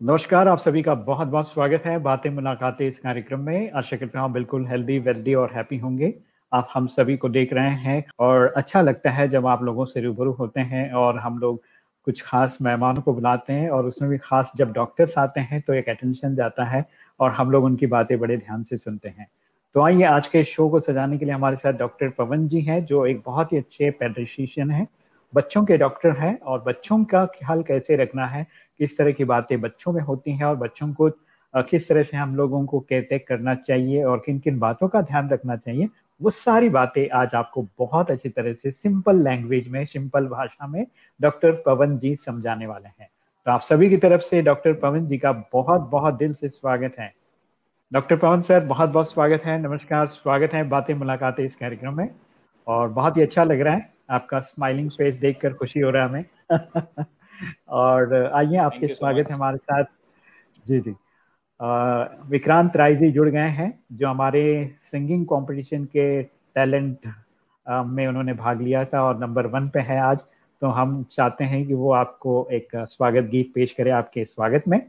नमस्कार, आप सभी का बहुत बहुत स्वागत है बातें मुलाकातें इस कार्यक्रम में। आशा करता हूँ बिल्कुल हेल्दी वेल्दी और हैप्पी होंगे। आप हम सभी को देख रहे हैं और अच्छा लगता है जब आप लोगों से रूबरू होते हैं और हम लोग कुछ खास मेहमानों को बुलाते हैं और उसमें भी खास जब डॉक्टर्स आते हैं तो एक अटेंशन जाता है और हम लोग उनकी बातें बड़े ध्यान से सुनते हैं। तो आइए आज के शो को सजाने के लिए हमारे साथ डॉक्टर पवन जी हैं, जो एक बहुत ही अच्छे पेड्रिशियन हैं। बच्चों के डॉक्टर हैं और बच्चों का ख्याल कैसे रखना है, किस तरह की बातें बच्चों में होती हैं और बच्चों को किस तरह से हम लोगों को केयर टेक करना चाहिए और किन किन बातों का ध्यान रखना चाहिए, वो सारी बातें आज आपको बहुत अच्छी तरह से सिंपल लैंग्वेज में, सिंपल भाषा में डॉक्टर पवन जी समझाने वाले हैं। तो आप सभी की तरफ़ से डॉक्टर पवन जी का बहुत बहुत दिल से स्वागत है। डॉक्टर पवन सर बहुत बहुत स्वागत है, नमस्कार, स्वागत है बातें मुलाकातें इस कार्यक्रम में और बहुत ही अच्छा लग रहा है। आपका स्माइलिंग फेस देखकर खुशी हो रहा है हमें। और आइए आपके स्वागत है हमारे साथ। जी जी। विक्रांत राय जी जुड़ गए हैं जो हमारे सिंगिंग कंपटीशन के टैलेंट में उन्होंने भाग लिया था और नंबर वन पे है आज। तो हम चाहते हैं कि वो आपको एक स्वागत गीत पेश करें आपके स्वागत में।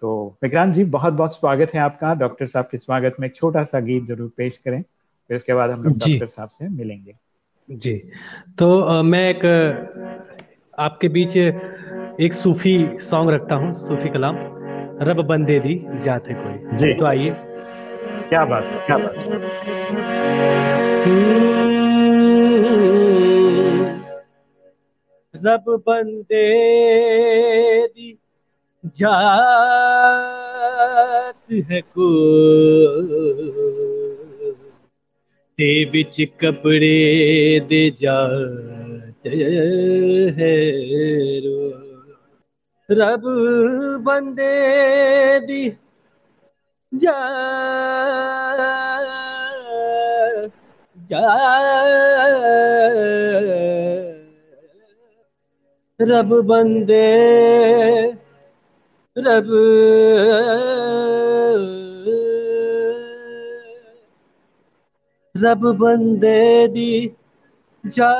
तो विक्रांत जी बहुत बहुत स्वागत है आपका। डॉक्टर साहब के स्वागत में एक छोटा सा गीत ज़रूर पेश करें फिर उसके बाद हम लोग डॉक्टर साहब से मिलेंगे। जी। तो आ, मैं एक आपके बीच एक सूफी सॉन्ग रखता हूँ सूफी कलाम रब बंदे दी जाते कोई। जी। तो आइए। क्या बात है क्या बात रब बंदे दी जात है को ते विच कपड़े दे जाते है रो। रब बंदे दी जा जा। रब बंदे, रब रब बंदे दी जा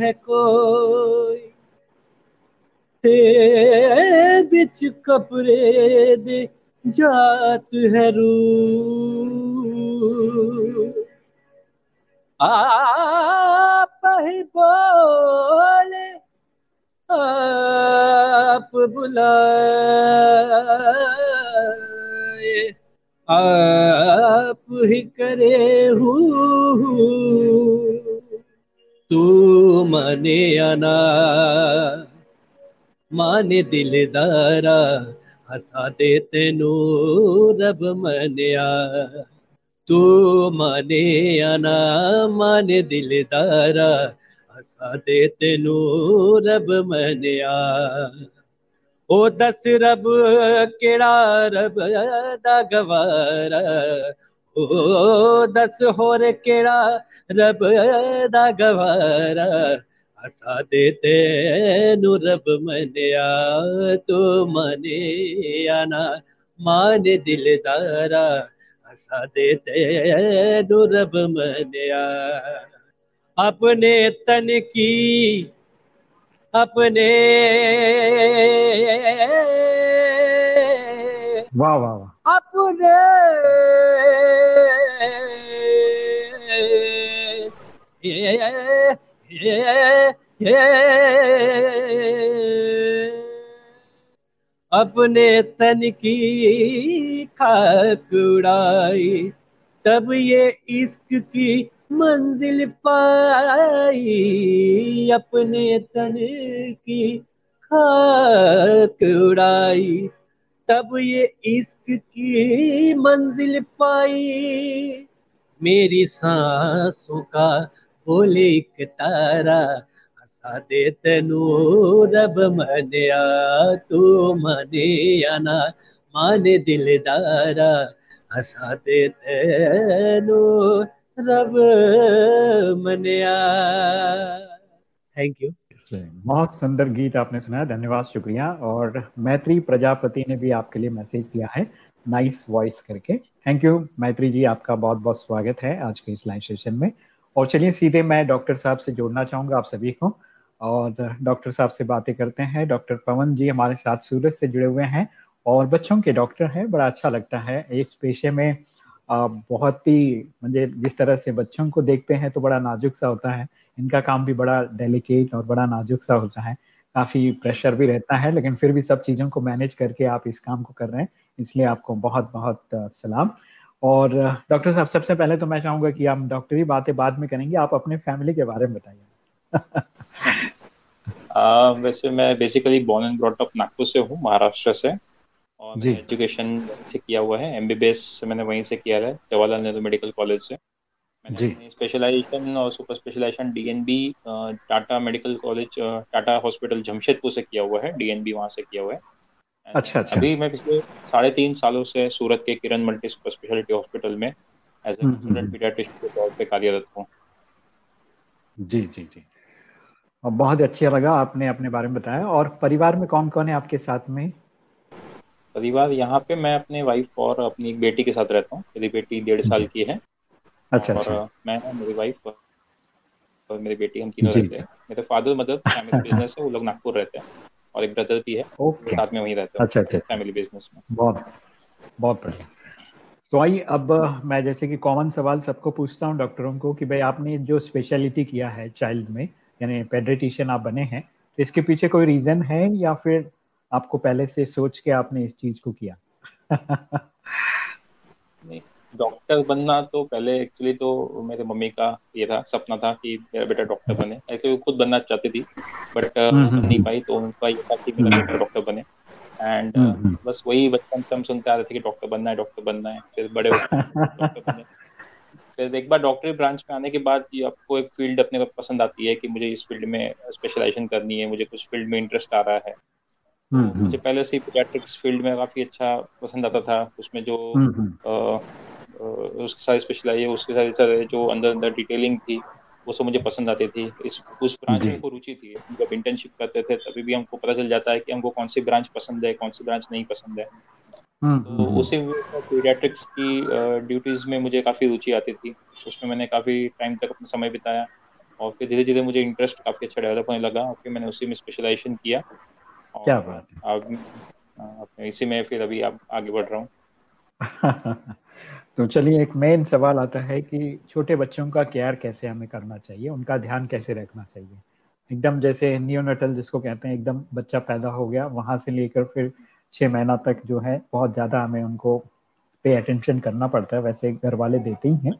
है कोई। ते बिच कपड़े दे जात है रू आप ही बोले, आप बुलाए। आप ही करे हूँ तू माने आना, माने दिलदारा, हसा दे तेनू, रब मनिया तू माने आना, माने दिलदारा, हसा दे तेनू, रब मनिया ओ दस रब, केड़ा रब दा गवारा? ओ दस होर केड़ा रब दा गवारा? असा दे तेनू रब मनिया, तू मने आना मान दिलदारा। असा दे तेनू रब मनिया। अपने तन की अपने। वाह वाह वाह। अपने। ये ये ये अपने तन की खाक उड़ाई तब ये इश्क की मंजिल पाई अपने तन की खाक उड़ाई। तब ये इश्क की मंजिल पाई। मेरी सांसों का बोले एक तारा, हसा दे तेनू, रब मनिया तू, मने आना माने दिलदारा, हसा दे तेनू। रब थैंक यू बहुत सुंदर गीत आपने सुनाया, धन्यवाद, शुक्रिया। और मैत्री प्रजापति ने भी आपके लिए मैसेज किया है, नाइस वॉइस करके। थैंक यू मैत्री जी, आपका बहुत बहुत स्वागत है आज के इस लाइव सेशन में। और चलिए सीधे मैं डॉक्टर साहब से जोड़ना चाहूँगा आप सभी को। और डॉक्टर साहब से बातें करते हैं। डॉक्टर पवन जी हमारे साथ सूरत से जुड़े हुए हैं। और बच्चों के डॉक्टर हैं, बड़ा अच्छा लगता है। इस पेशे में बहुत ही, मुझे जिस तरह से बच्चों को देखते हैं तो बड़ा नाजुक सा होता है। इनका काम भी बड़ा डेलिकेट और बड़ा नाजुक सा होता है। काफ़ी प्रेशर भी रहता है, लेकिन फिर भी सब चीज़ों को मैनेज करके आप इस काम को कर रहे हैं। इसलिए आपको बहुत बहुत सलाम। और डॉक्टर साहब, सबसे पहले तो मैं चाहूँगा कि हम डॉक्टरी बातें बाद में करेंगे। आप अपने फैमिली के बारे में बताइए। वैसे मैं basically born and brought up Nagpur से हूँ, महाराष्ट्र से। और जी। एजुकेशन से किया हुआ है। एमबीबीएस मैंने वहीं से किया है जवाहरलाल नेहरू मेडिकल कॉलेज से। मैंने स्पेशलाइजेशन और super specialisation DNB Tata medical college Tata hospital Jamshedpur से किया हुआ है। डीएनबी वहाँ से किया हुआ है। अच्छा अच्छा। अभी मैं पिछले साढ़े तीन सालों से सूरत के Kiran multi super speciality hospital में एज ए कंसल्टेंट पीडियाट्रिशियन के तौर पे कार्यरत हूँ। जी जी जी। और बहुत अच्छा लगा आपने अपने बारे में बताया। और परिवार में कौन कौन है आपके साथ में? परिवार यहाँ पे मैं अपने वाइफ और अपनी एक बेटी के साथ रहता हूँ। मेरी बेटी डेढ़ साल की है अच्छा और अच्छा। मैं मेरी वाइफ और मेरी बेटी हम तीनों रहते हैं। मेरे फादर मदर फैमिली बिज़नेस है वो लोग नागपुर रहते हैं और एक ब्रदर भी है ओके साथ में वहीं रहते हैं। अच्छा अच्छा फैमिली बिज़नेस में। बहुत बहुत बढ़िया। तो आइए अब मैं जैसे कि कॉमन सवाल सबको पूछता हूँ डॉक्टरों को कि भाई आपने जो स्पेशलिटी किया है चाइल्ड में यानी पेड्रेटिशियन आप बने हैं इसके पीछे कोई रीजन है या फिर आपको पहले से सोच के आपने इस चीज़ को किया। नहीं डॉक्टर बनना तो पहले एक्चुअली तो मेरे मम्मी का ये था सपना था कि मेरा बेटा डॉक्टर बने। एक्चुअली खुद बनना चाहती थी बट नहीं पाई तो उनका ये था कि मेरा बेटा डॉक्टर बने। एंड बस वही बचपन से हम सुनते आ रहे थे कि डॉक्टर बनना है डॉक्टर बनना है फिर बड़े डॉक्टर बने। फिर एक बार डॉक्टरी ब्रांच में आने के बाद ये आपको एक फ़ील्ड अपने को पसंद आती है कि मुझे इस फ़ील्ड में स्पेशलाइजेशन करनी है मुझे कुछ फ़ील्ड में इंटरेस्ट आ रहा है। मुझे पहले से पीडियाट्रिक्स फ़ील्ड में काफ़ी अच्छा पसंद आता था। उसमें जो उसके सारे स्पेशलाइज उसके सारे सारे जो अंदर अंदर डिटेलिंग थी वो सब मुझे पसंद आती थी। इस उस ब्रांच में रुचि थी। जब इंटर्नशिप करते थे तभी भी हमको पता चल जाता है कि हमको कौन सी ब्रांच पसंद है कौन सी ब्रांच नहीं पसंद है। तो उसी पीडियाट्रिक्स की ड्यूटीज़ में मुझे काफ़ी रुचि आती थी। उसमें मैंने काफ़ी टाइम तक अपना समय बिताया और फिर धीरे धीरे मुझे इंटरेस्ट काफ़ी अच्छा डेवलप होने लगा और फिर मैंने उसी में स्पेशलाइजेशन किया। क्या बात है। इसी में फिर अभी आप आगे बढ़ रहा हूँ। तो चलिए एक मेन सवाल आता है कि छोटे बच्चों का केयर कैसे हमें करना चाहिए? उनका ध्यान कैसे रखना चाहिए? एकदम जैसे नियोनटल जिसको कहते हैं एकदम बच्चा पैदा हो गया वहाँ से लेकर फिर छः महीना तक जो है बहुत ज़्यादा हमें उनको पे अटेंशन करना पड़ता है। वैसे घर वाले देते ही हैं।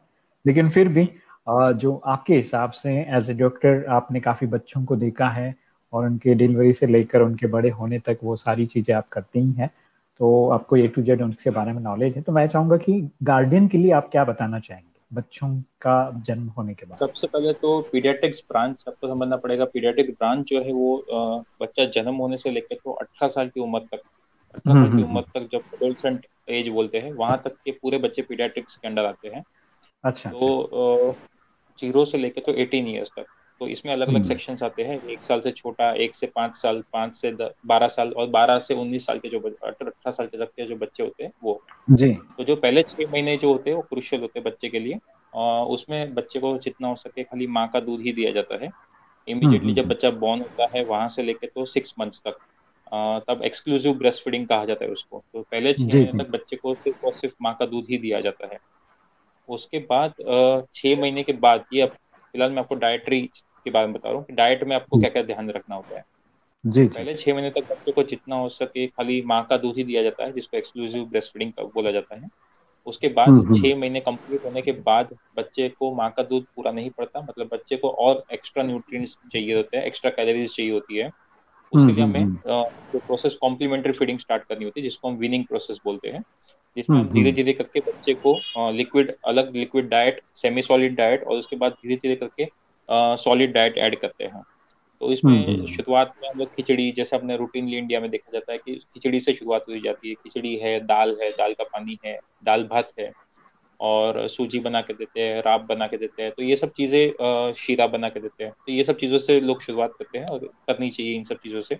लेकिन फिर भी जो आपके हिसाब से एज ए डॉक्टर आपने काफ़ी बच्चों को देखा है और उनके डिलीवरी से लेकर उनके बड़े होने तक वो सारी चीज़ें आप करते ही हैं। तो आपको ए टू जेड उनके बारे में नॉलेज है। तो मैं चाहूँगा कि गार्डियन के लिए आप क्या बताना चाहेंगे? बच्चों का जन्म होने के बाद। सबसे पहले तो पीडियाटिक्स ब्रांच सबको समझना पड़ेगा पीडियाट्रिक ब्रांच जो है वो बच्चा जन्म होने से लेकर तो अठारह साल की उम्र तक अठारह साल की हम्म, उम्र तक जब एडोलसेंट एज बोलते हैं वहाँ तक के पूरे बच्चे पीडियाटिक्स के अंडर आते हैं। अच्छा तो ज़ीरो से लेकर तो एटीन ईयर्स तक। तो इसमें अलग अलग सेक्शन आते हैं। एक साल से छोटा एक से पाँच साल पाँच से बारह साल और बारह से उन्नीस साल के जो अठारह साल के तक के जो बच्चे होते हैं वो। जी। तो जो पहले छह महीने जो होते हैं वो क्रुशियल होते हैं बच्चे के लिए। और उसमें बच्चे को जितना हो सके खाली माँ का दूध ही दिया जाता है। इमीडिएटली जब बच्चा बॉर्न होता है वहाँ से लेके तो सिक्स मंथ्स तक। तब एक्सक्लूसिव ब्रेस्ट फीडिंग कहा जाता है उसको। तो पहले छह महीने तक बच्चे को सिर्फ़ और सिर्फ़ माँ का दूध ही दिया जाता है। उसके बाद छह महीने के बाद ये फ़िलहाल मैं आपको डायट्री के बारे में बता रहा हूँ कि डाइट में आपको क्या क्या ध्यान रखना होता है। जी पहले छह महीने तक बच्चों को जितना हो सके खाली माँ का दूध ही दिया जाता है जिसको एक्सक्लूसिव ब्रेस्ट फीडिंग बोला जाता है। उसके बाद हम्म, हम्म। छह महीने कंप्लीट होने के बाद बच्चे को माँ का दूध पूरा नहीं पड़ता मतलब बच्चे को और एक्स्ट्रा न्यूट्रिएंट्स चाहिए होते हैं एक्स्ट्रा कैलोरीज चाहिए होती है। उसके लिए हम्म, हमें जो प्रोसेस कॉम्प्लीमेंट्री फीडिंग स्टार्ट करनी होती है जिसको हम विनिंग प्रोसेस बोलते हैं जिसमें हम धीरे धीरे करके बच्चे को लिक्विड अलग liquid diet semi solid diet और उसके बाद धीरे धीरे करके सॉलिड डाइट ऐड करते हैं। तो इसमें हम्म, हम्म। शुरुआत में हम लोग खिचड़ी जैसे अपने रूटीनली इंडिया में देखा जाता है कि खिचड़ी से शुरुआत हो जाती है। खिचड़ी है दाल है दाल का पानी है दाल भात है और सूजी बना के देते हैं राब बना के देते हैं। तो ये सब चीज़ें शीरा बना के देते हैं। तो ये सब चीज़ों से लोग शुरुआत करते हैं और करनी चाहिए इन सब चीज़ों से।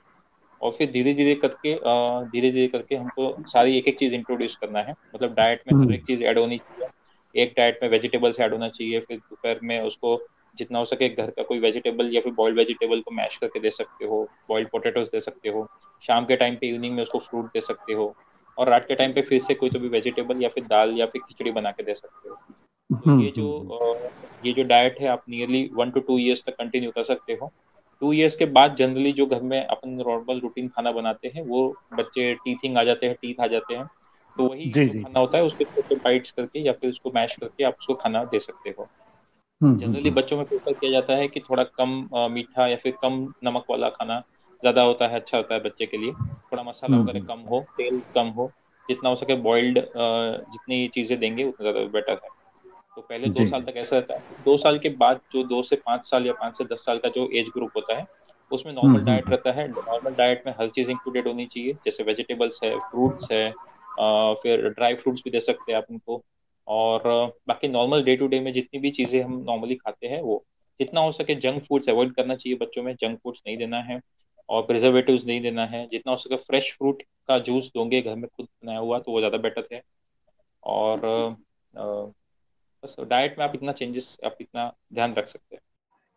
और फिर धीरे धीरे करके धीरे धीरे करके हमको सारी एक एक चीज़ इंट्रोड्यूस करना है। मतलब डाइट में हर एक चीज़ ऐड होनी चाहिए। एक डाइट में वेजिटेबल्स ऐड होना चाहिए फिर दोपहर में उसको जितना हो सके घर का कोई वेजिटेबल या फिर बॉइल्ड वेजिटेबल को मैश करके दे सकते हो बॉइल्ड पोटेटोज दे सकते हो शाम के टाइम पे इवनिंग में उसको फ्रूट दे सकते हो और रात के टाइम पे फिर से कोई तो भी वेजिटेबल या फिर दाल या फिर खिचड़ी बना के दे सकते हो। तो ये जो ये जो डाइट है आप nearly one two two years तक कंटिन्यू कर सकते हो। टू ईयर्स के बाद जनरली जो घर में अपन नॉर्मल रूटीन खाना बनाते हैं वो बच्चे टीथिंग आ जाते हैं टीथ आ जाते हैं। तो वही जी, जी. खाना होता है उसके छोटे बाइट्स करके या फिर उसको मैश करके आप उसको खाना दे सकते हो। जनरली हम्म, हम्म, बच्चों में प्रेफर किया जाता है कि थोड़ा कम मीठा या फिर कम नमक वाला खाना ज़्यादा होता है अच्छा होता है बच्चे के लिए। थोड़ा मसाला हम्म, वगैरह कम हो तेल कम हो जितना हो सके बॉइल्ड जितनी चीज़ें देंगे उतना ज़्यादा बेटर है। तो पहले दो साल तक ऐसा रहता है। दो साल के बाद जो दो से पाँच साल या पाँच से दस साल का जो एज ग्रुप होता है उसमें नॉर्मल डाइट रहता है। नॉर्मल डाइट में हर चीज़ इंक्लूडेड होनी चाहिए जैसे वेजिटेबल्स है फ्रूट्स है फिर ड्राई फ्रूट्स भी दे सकते हैं आप उनको। और बाकी नॉर्मल डे टू डे में जितनी भी चीज़ें हम नॉर्मली खाते हैं, वो जितना हो सके जंक फूड्स अवॉइड करना चाहिए बच्चों में जंक फूड्स नहीं देना है और प्रिजर्वेटिव नहीं देना है। जितना हो सके फ्रेश फ्रूट का जूस दोगे, घर में खुद बनाया हुआ तो वो ज़्यादा बेटर है। और बस डाइट में आप इतना चेंजेस आप इतना ध्यान रख सकते हैं।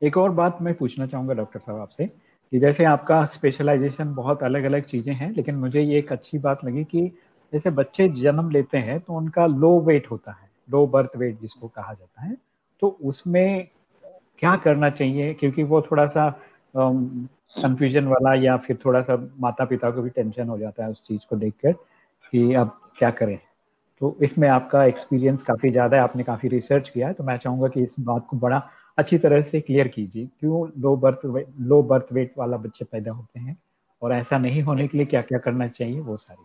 एक और बात मैं पूछना चाहूँगा डॉक्टर साहब आपसे, कि जैसे आपका स्पेशलाइजेशन बहुत अलग अलग चीज़ें हैं, लेकिन मुझे ये एक अच्छी बात लगी कि जैसे बच्चे जन्म लेते हैं तो उनका लो वेट होता है लो बर्थ वेट जिसको कहा जाता है तो उसमें क्या करना चाहिए? क्योंकि वो थोड़ा सा कंफ्यूजन वाला या फिर थोड़ा सा माता पिता को भी टेंशन हो जाता है उस चीज़ को देखकर कि अब क्या करें। तो इसमें आपका एक्सपीरियंस काफ़ी ज़्यादा है, आपने काफ़ी रिसर्च किया है तो मैं चाहूँगा कि इस बात को बड़ा अच्छी तरह से क्लियर कीजिए, क्यों low birth low birth weight वाला बच्चे पैदा होते हैं और ऐसा नहीं होने के लिए क्या क्या करना चाहिए, वो सारी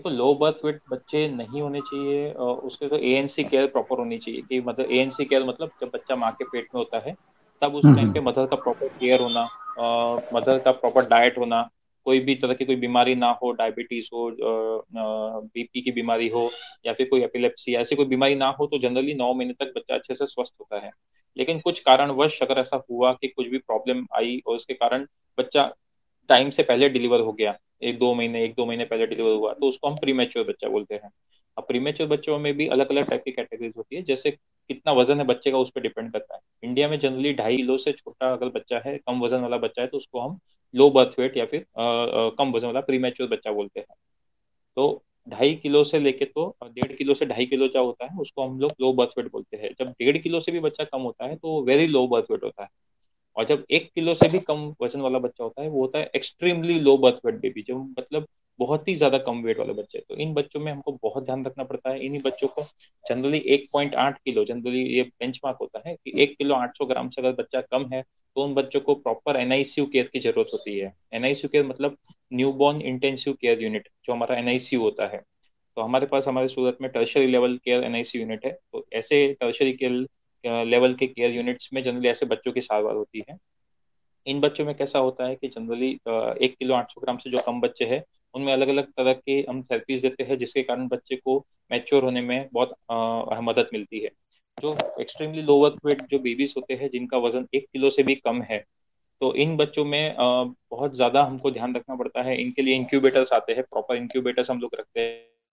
देखो लो बर्थ वेट बच्चे नहीं होने चाहिए उसके तो ए केयर प्रॉपर होनी चाहिए कि मतलब ए एन सी केयर मतलब जब बच्चा माँ के पेट में होता है तब उस टाइम पे मदर। का प्रॉपर केयर होना मदर का प्रॉपर डाइट होना कोई भी तरह की कोई बीमारी ना हो डायबिटीज़ हो बीपी की बीमारी हो या फिर कोई एपिलेप्सी ऐसी कोई बीमारी ना हो तो जनरली नौ महीने तक बच्चा अच्छे से स्वस्थ होता है लेकिन कुछ कारणवश अगर ऐसा हुआ कि कुछ भी प्रॉब्लम आई और उसके कारण बच्चा टाइम से पहले डिलीवर हो गया एक दो महीने, एक दो महीने पहले डिलीवर हुआ तो उसको हम प्रीमेच्योर बच्चा बोलते हैं। अब प्रीमेच्योर बच्चों में भी अलग अलग टाइप की कैटेगरीज होती है, जैसे कितना वज़न है बच्चे का उस पर डिपेंड करता है। इंडिया में जनरली ढाई किलो से छोटा अगर बच्चा है, कम वज़न वाला बच्चा है तो उसको हम लो बर्थ वेट या फिर कम वज़न वाला प्रीमेच्योर बच्चा बोलते हैं। तो ढाई किलो से लेके तो डेढ़ किलो से ढाई किलो जो होता है, उसको हम लोग लो बर्थ वेट बोलते हैं। जब डेढ़ किलो से भी बच्चा कम होता है तो वेरी लो बर्थ वेट होता है। और जब एक किलो से भी कम वज़न वाला बच्चा होता है, वो होता है extremely low birth weight baby जो मतलब बहुत ही ज़्यादा कम वेट वाले बच्चे तो इन बच्चों में हमको बहुत ध्यान रखना पड़ता है। इन्हीं बच्चों को जनरली 1.8 किलो जनरली ये बेंचमार्क होता है कि एक किलो 800 ग्राम से अगर बच्चा कम है तो उन बच्चों को प्रॉपर एनआईसीयू केयर की ज़रूरत होती है। एनआईसीयू केयर मतलब new born intensive care unit जो हमारा एनआईसीयू होता है। तो हमारे पास, हमारे सूरत में tertiary level care NIC unit है। तो ऐसे टर्शरी केयर लेवल के केयर यूनिट्स में जनरली ऐसे बच्चों की सारवार होती है। इन बच्चों में कैसा होता है कि जनरली एक किलो आठ सौ ग्राम से जो कम बच्चे हैं उनमें अलग अलग तरह के हम थेरेपीज देते हैं जिसके कारण बच्चे को मैच्योर होने में बहुत आ, मदद मिलती है। जो एक्सट्रीमली लोअर वेट जो बेबीज होते हैं जिनका वज़न एक किलो से भी कम है तो इन बच्चों में आ, बहुत ज़्यादा हमको ध्यान रखना पड़ता है। इनके लिए इंक्यूबेटर्स आते हैं प्रॉपर इंक्यूबेटर्स हम लोग रखते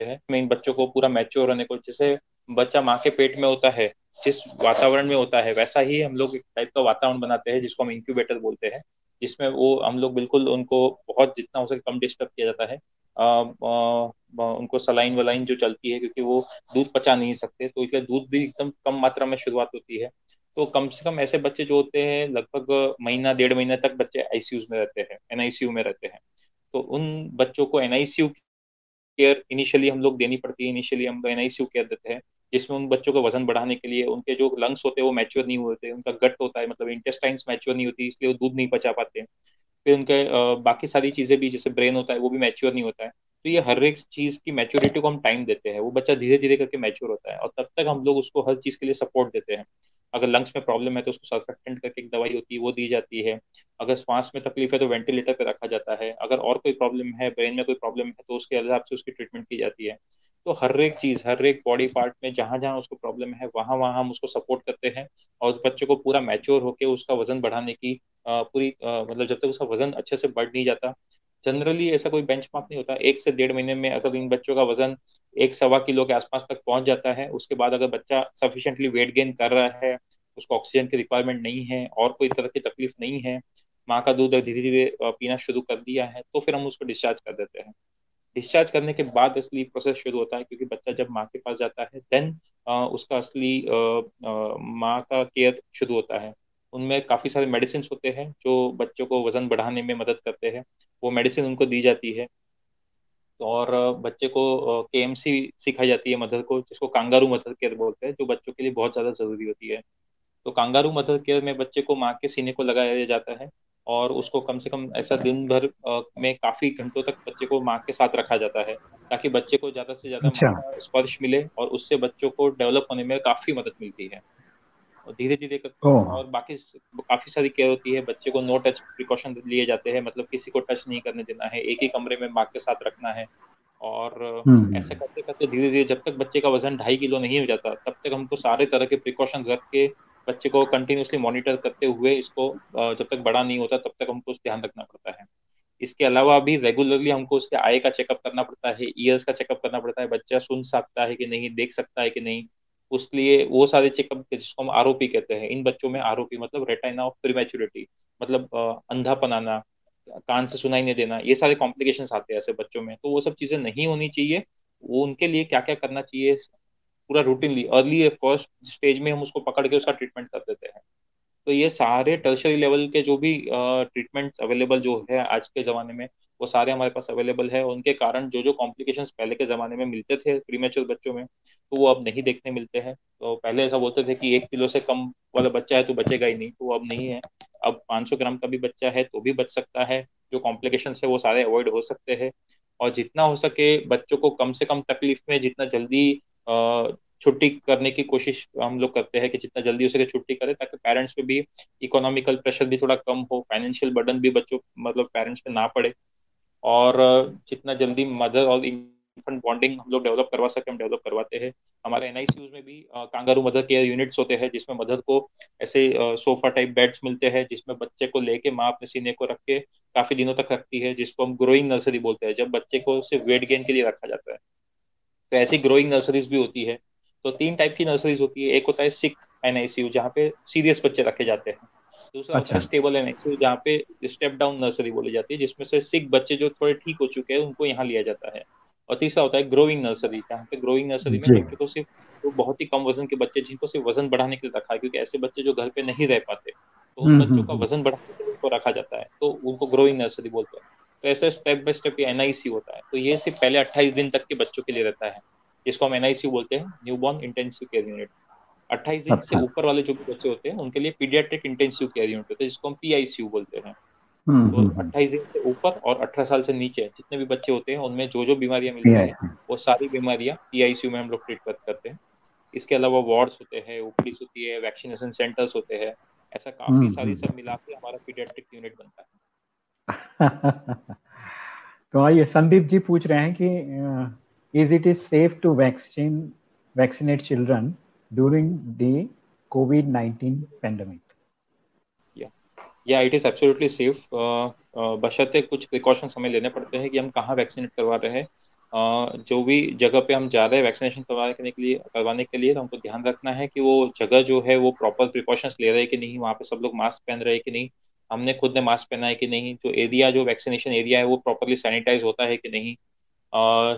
हैं। इन बच्चों को पूरा मैच्योर होने को जैसे बच्चा माँ के पेट में होता है जिस वातावरण में होता है वैसा ही हम लोग एक टाइप का वातावरण बनाते हैं जिसको हम इंक्यूबेटर बोलते हैं। जिसमें वो हम लोग बिल्कुल उनको बहुत जितना हो सके कम डिस्टर्ब किया जाता है। आ, आ, उनको सलाइन वलाइन जो चलती है क्योंकि वो दूध पचा नहीं सकते तो इसलिए दूध भी एकदम कम मात्रा में शुरुआत होती है। तो कम से कम ऐसे बच्चे जो होते हैं लगभग महीना डेढ़ महीने तक बच्चे आईसीयू में रहते हैं एनआईसीयू में रहते हैं। तो उन बच्चों को एनआईसीयू केयर इनिशियली हम लोग देनी पड़ती है इनिशियली हम लोग एनआईसीयू केयर देते हैं। जिसमें उन बच्चों का वज़न बढ़ाने के लिए उनके जो लंग्स होते हैं, वो मैच्योर नहीं होते उनका गट होता है मतलब इंटेस्टाइन्स मैच्योर नहीं होती, इसलिए वो दूध नहीं पचा पाते फिर उनके बाकी सारी चीज़ें भी, जैसे ब्रेन होता है, वो भी मैच्योर नहीं होता है। तो ये हर एक चीज़ की मैच्योरिटी को हम टाइम देते हैं। वो बच्चा धीरे धीरे करके मैच्योर होता है और तब तक हम लोग उसको हर चीज़ के लिए सपोर्ट देते हैं। अगर लंग्स में प्रॉब्लम है तो उसको सर्फेक्टेंट करके एक दवाई होती है, वो दी जाती है। अगर श्वास में तकलीफ़ है तो वेंटिलेटर पे रखा जाता है। अगर और कोई प्रॉब्लम है ब्रेन में कोई प्रॉब्लम है तो उसके हिसाब से उसकी ट्रीटमेंट की जाती है। तो हर एक चीज़, हर एक बॉडी पार्ट में जहाँ जहाँ उसको प्रॉब्लम है, वहाँ वहाँ हम उसको सपोर्ट करते हैं और उस बच्चे को पूरा मैच्योर होकर उसका वज़न बढ़ाने की पूरी मतलब जब तक उसका वज़न अच्छे से बढ़ नहीं जाता जनरली ऐसा कोई बेंच नहीं होता। एक से डेढ़ महीने में अगर इन बच्चों का वज़न एक सवा किलो के आसपास तक पहुँच जाता है, उसके बाद अगर बच्चा सफिशियंटली वेट गेन कर रहा है, उसको ऑक्सीजन की रिक्वायरमेंट नहीं है और कोई तरह की तकलीफ़ नहीं है, माँ का दूध धीरे धीरे पीना शुरू कर दिया है तो फिर हम उसको डिस्चार्ज कर देते हैं। डिस्चार्ज करने के बाद असली प्रोसेस शुरू होता है, क्योंकि बच्चा जब माँ के पास जाता है देन उसका असली माँ का केयर शुरू होता है। उनमें काफ़ी सारे मेडिसिन होते हैं, जो बच्चों को वज़न बढ़ाने में मदद करते हैं। वो मेडिसिन उनको दी जाती है। और बच्चे को के एम सी सिखाई जाती है मदर को, जिसको कांगारू मदर केयर बोलते हैं, जो बच्चों के लिए बहुत ज़्यादा ज़रूरी होती है। तो कांगारू मदर केयर में बच्चे को माँ के सीने को लगाया जाता है। और उसको कम से कम ऐसा दिन भर में काफ़ी घंटों तक बच्चे को माँ के साथ रखा जाता है ताकि बच्चे को ज़्यादा से ज़्यादा अच्छा। स्पर्श मिले और उससे बच्चों को डेवलप होने में काफ़ी मदद मिलती है और धीरे धीरे और बाकी काफ़ी सारी केयर होती है बच्चे को नो टच प्रिकॉशन लिए जाते हैं मतलब किसी को टच नहीं करने देना है एक ही कमरे में माँ के साथ रखना है और हम्म। ऐसा करते करते धीरे धीरे जब तक बच्चे का वज़न ढाई किलो नहीं हो जाता तब तक हमको सारे तरह के प्रिकॉशन रख के बच्चे को कंटिन्यूसली मॉनिटर करते हुए इसको जब तक बड़ा नहीं होता तब तक हमको ध्यान रखना पड़ता है। इसके अलावा भी रेगुलरली हमको उसके आई का चेकअप करना पड़ता है ईयर्स का चेकअप करना पड़ता है, बच्चा सुन सकता है कि नहीं, देख सकता है कि नहीं उसलिए वो सारे चेकअप जिसको हम आरोपी कहते हैं, इन बच्चों में आरोपी मतलब रेटाइना ऑफ़ प्रीमेच्योरिटी मतलब अंधापन आना, कान से सुनाई नहीं देना, ये सारे कॉम्प्लिकेशन आते हैं ऐसे बच्चों में। तो वो सब चीज़ें नहीं होनी चाहिए, वो उनके लिए क्या क्या करना चाहिए पूरा रूटीनली अर्ली फ़र्स्ट स्टेज में हम उसको पकड़ के उसका ट्रीटमेंट कर देते हैं। तो ये सारे टर्शरी लेवल के जो भी ट्रीटमेंट अवेलेबल जो है आज के ज़माने में, वो सारे हमारे पास अवेलेबल है। उनके कारण जो जो कॉम्प्लिकेशंस पहले के ज़माने में मिलते थे प्रीमेच्योर बच्चों में तो वो अब नहीं देखने मिलते हैं। तो पहले ऐसा बोलते थे कि एक किलो से कम वाला बच्चा है तो बचेगा ही नहीं तो अब नहीं है। अब 500 ग्राम का भी बच्चा है तो भी बच सकता है। जो कॉम्प्लिकेशन है वो सारे अवॉइड हो सकते हैं। और जितना हो सके बच्चों को कम से कम तकलीफ़ में, जितना जल्दी छुट्टी करने की कोशिश हम लोग करते हैं कि जितना जल्दी हो सके छुट्टी करें ताकि पेरेंट्स पे भी इकोनॉमिकल प्रेशर भी थोड़ा कम हो फाइनेंशियल बर्डन भी बच्चों मतलब पेरेंट्स पे ना पड़े। और जितना जल्दी मदर और इन्फेंट बॉन्डिंग हम लोग डेवलप करवा सके, हम डेवलप करवाते हैं। हमारे एन में भी कांगारू मदर केयर यूनिट्स होते हैं, जिसमें मदर को ऐसे सोफा टाइप बेड्स मिलते हैं, जिसमें बच्चे को लेके माँ अपने सीने को रख के काफ़ी दिनों तक रखती है, जिसको हम ग्रोइंग नर्सरी बोलते हैं, जब बच्चे को सिर्फ़ वेट गेन के लिए रखा जाता है। तो ऐसी ग्रोइंग नर्सरीज भी होती है। तो तीन टाइप की नर्सरीज होती है। एक होता है सिक एनआईसीयू जहाँ पे सीरियस बच्चे रखे जाते हैं। दूसरा अच्छा। स्टेबल एनआईसीयू जहाँ पे स्टेप डाउन नर्सरी बोली जाती है जिसमें से सिक बच्चे जो थोड़े ठीक हो चुके हैं उनको यहाँ लिया जाता है। और तीसरा होता है ग्रोइंग नर्सरी जहाँ पे ग्रोइंग नर्सरी में बच्चे को सिर्फ़ तो बहुत ही कम वज़न के बच्चे जिनको सिर्फ़ वज़न बढ़ाने के लिए रखा है क्योंकि ऐसे बच्चे जो घर पे नहीं रह पाते तो उन हम्म, बच्चों का हम्म, वज़न बढ़ाने के लिए उनको रखा जाता है। तो उनको ग्रोइंग नर्सरी बोलते हैं। तो ऐसे स्टेप बाय स्टेप एनआईसी होता है। तो ये सिर्फ़ पहले अट्ठाईस दिन तक के बच्चों के लिए रहता है जिसको हम एनआईसीयू बोलते हैं new born intensive care unit अट्ठाईस दिन से अच्छा। ऊपर वाले जो भी बच्चे होते हैं उनके लिए पीडियाट्रिक इंटेंसिव केयर यूनिट होते हैं जिसको हम पीआईसीयू बोलते हैं। हम्म, तो हम्म, हम्म। अट्ठाईस दिन से ऊपर और अठारह साल से नीचे जितने भी बच्चे होते हैं उनमें जो जो बीमारियाँ मिलती हैं वो सारी बीमारियाँ पीआईसीयू में हम लोग ट्रीट करते हैं। इसके अलावा वार्ड्स होते हैं ओपीडीज होती है वैक्सीनेशन सेंटर्स होते हैं ऐसा काफ़ी सारी सब मिला के हमारा पीडियाट्रिक यूनिट बनता है। तो आइए संदीप जी पूछ रहे हैं कि is safe to vaccine vaccinate children during the COVID-19 pandemic? Yeah, yeah, it is absolutely safe. Uh, uh, बशर्ते कुछ प्रिकॉशंस हमें लेने पड़ते हैं कि हम कहाँ वैक्सीनेट करवा रहे हैं uh, जो भी जगह पे हम जा रहे हैं वैक्सीनेशन करवाने के लिए करवाने के लिए तो हमको ध्यान रखना है कि वो जगह जो है वो प्रॉपर प्रिकॉशंस ले रहे हैं कि नहीं वहाँ पे सब लोग मास्क पहन रहे हैं कि नहीं हमने खुद ने मास्क पहना है कि नहीं जो एरिया जो वैक्सीनेशन एरिया है वो प्रॉपरली सैनिटाइज होता है कि नहीं?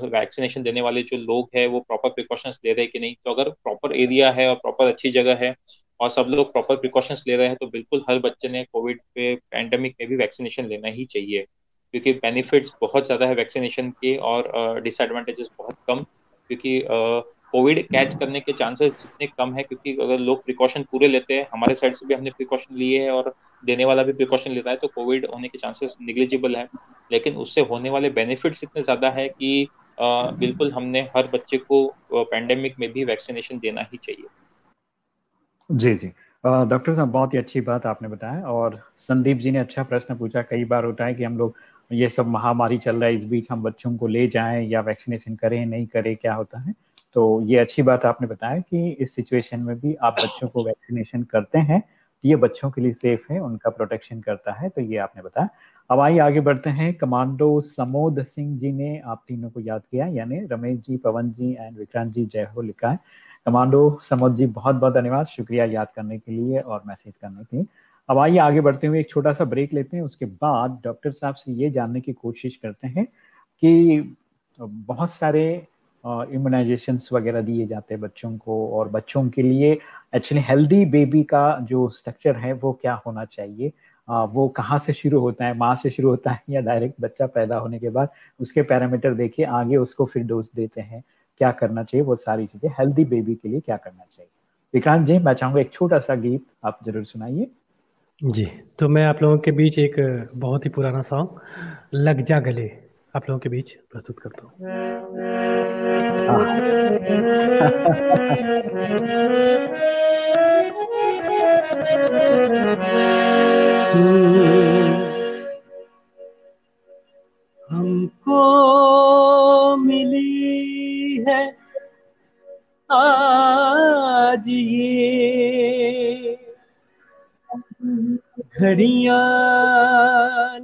वैक्सीनेशन देने वाले जो लोग हैं वो प्रॉपर प्रिकॉशंस ले रहे हैं कि नहीं? तो अगर प्रॉपर एरिया है और प्रॉपर अच्छी जगह है और सब लोग प्रॉपर प्रिकॉशंस ले रहे हैं तो बिल्कुल हर बच्चे ने कोविड पे पैंडमिक में भी वैक्सीनेशन लेना ही चाहिए। क्योंकि बेनिफिट्स बहुत ज़्यादा है वैक्सीनेशन के और डिसएडवांटेजेस uh, बहुत कम। क्योंकि कोविड कैच करने के चांसेस जितने कम है क्योंकि अगर लोग प्रिकॉशन पूरे लेते हैं हमारे साइड से भी हमने प्रिकॉशन लिए हैं और देने वाला भी प्रिकॉशन लेता है तो कोविड होने के चांसेस निग्लिजिबल है। लेकिन उससे होने वाले बेनिफिट्स इतने ज़्यादा है कि आ, बिल्कुल हमने हर बच्चे को पैंडेमिक में भी वैक्सीनेशन देना ही चाहिए। जी जी। डॉक्टर साहब बहुत ही अच्छी बात आपने बताया और संदीप जी ने अच्छा प्रश्न पूछा। कई बार होता है कि हम लोग ये सब महामारी चल रहा है इस बीच हम बच्चों को ले जाएँ या वैक्सीनेशन करें नहीं करें क्या होता है? तो ये अच्छी बात आपने बताया कि इस सिचुएशन में भी आप बच्चों को वैक्सीनेशन करते हैं ये बच्चों के लिए सेफ़ है, उनका प्रोटेक्शन करता है तो ये आपने बताया। अब आइए आगे बढ़ते हैं। कमांडो समोद सिंह जी ने आप तीनों को याद किया, यानी रमेश जी, पवन जी एंड विक्रांत जी, जय हो लिखा है। कमांडो समोद जी, बहुत बहुत धन्यवाद शुक्रिया याद करने के लिए और मैसेज करने के लिए। अब आइए आगे बढ़ते हुए एक छोटा सा ब्रेक लेते हैं, उसके बाद डॉक्टर साहब से ये जानने की कोशिश करते हैं कि बहुत सारे इम्यूनाइजेशन वगैरह दिए जाते हैं बच्चों को और बच्चों के लिए एक्चुअली हेल्दी बेबी का जो स्ट्रक्चर है वो क्या होना चाहिए? आ, वो कहाँ से शुरू होता है? माँ से शुरू होता है या डायरेक्ट बच्चा पैदा होने के बाद? उसके पैरामीटर देखिए आगे उसको फिर डोज देते हैं। क्या करना चाहिए? वो सारी चीज़ें हेल्दी बेबी के लिए क्या करना चाहिए? विक्रांत जी मैं चाहूँगा एक छोटा सा गीत आप ज़रूर सुनाइए। जी तो मैं आप लोगों के बीच एक बहुत ही पुराना सॉन्ग लग जा गले। आप लोगों के बीच प्रस्तुत करता हूँ। हमको मिली है आज ये घड़िया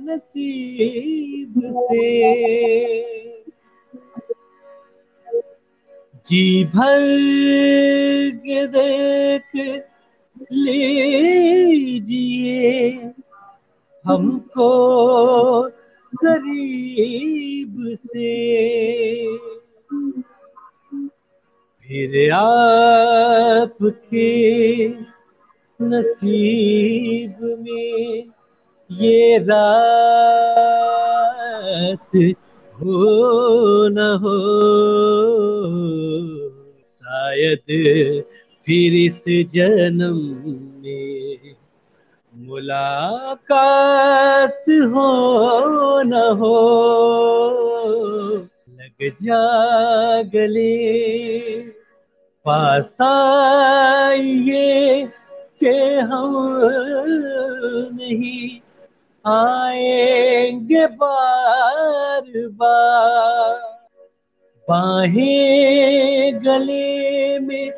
नसीब से। जी भर के देख लीजिए, हमको गरीब से। फिर आपके नसीब में ये रात हो न हो, शायद फिर इस जन्म में मुलाकात हो न हो, लग जा गले पास आइए के हम नहीं। आएँगे बार बार। बाहें गले में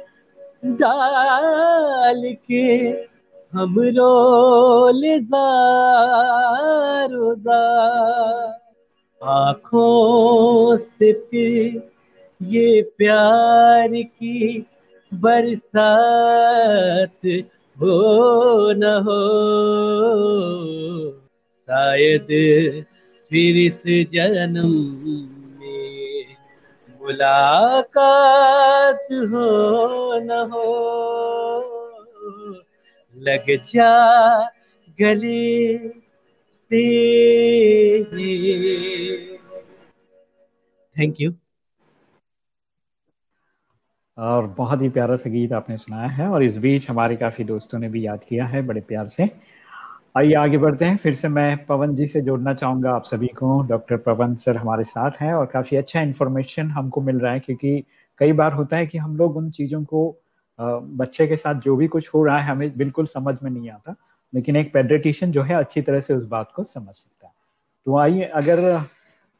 डाल के हम रोल रोजा आँखों से फिर ये प्यार की बरसात हो न हो। शायद फिर इस जन्म में मुलाकात हो न हो। लग जा गले से थैंक यू और बहुत ही प्यारा सा गीत आपने सुनाया है और इस बीच हमारे काफ़ी दोस्तों ने भी याद किया है बड़े प्यार से। आइए आगे बढ़ते हैं। फिर से मैं पवन जी से जोड़ना चाहूँगा आप सभी को। डॉक्टर पवन सर हमारे साथ हैं और काफ़ी अच्छा इन्फॉर्मेशन हमको मिल रहा है क्योंकि कई बार होता है कि हम लोग उन चीज़ों को बच्चे के साथ जो भी कुछ हो रहा है हमें बिल्कुल समझ में नहीं आता, लेकिन एक पेड्रेटिशियन जो है अच्छी तरह से उस बात को समझ सकता है। तो आइए, अगर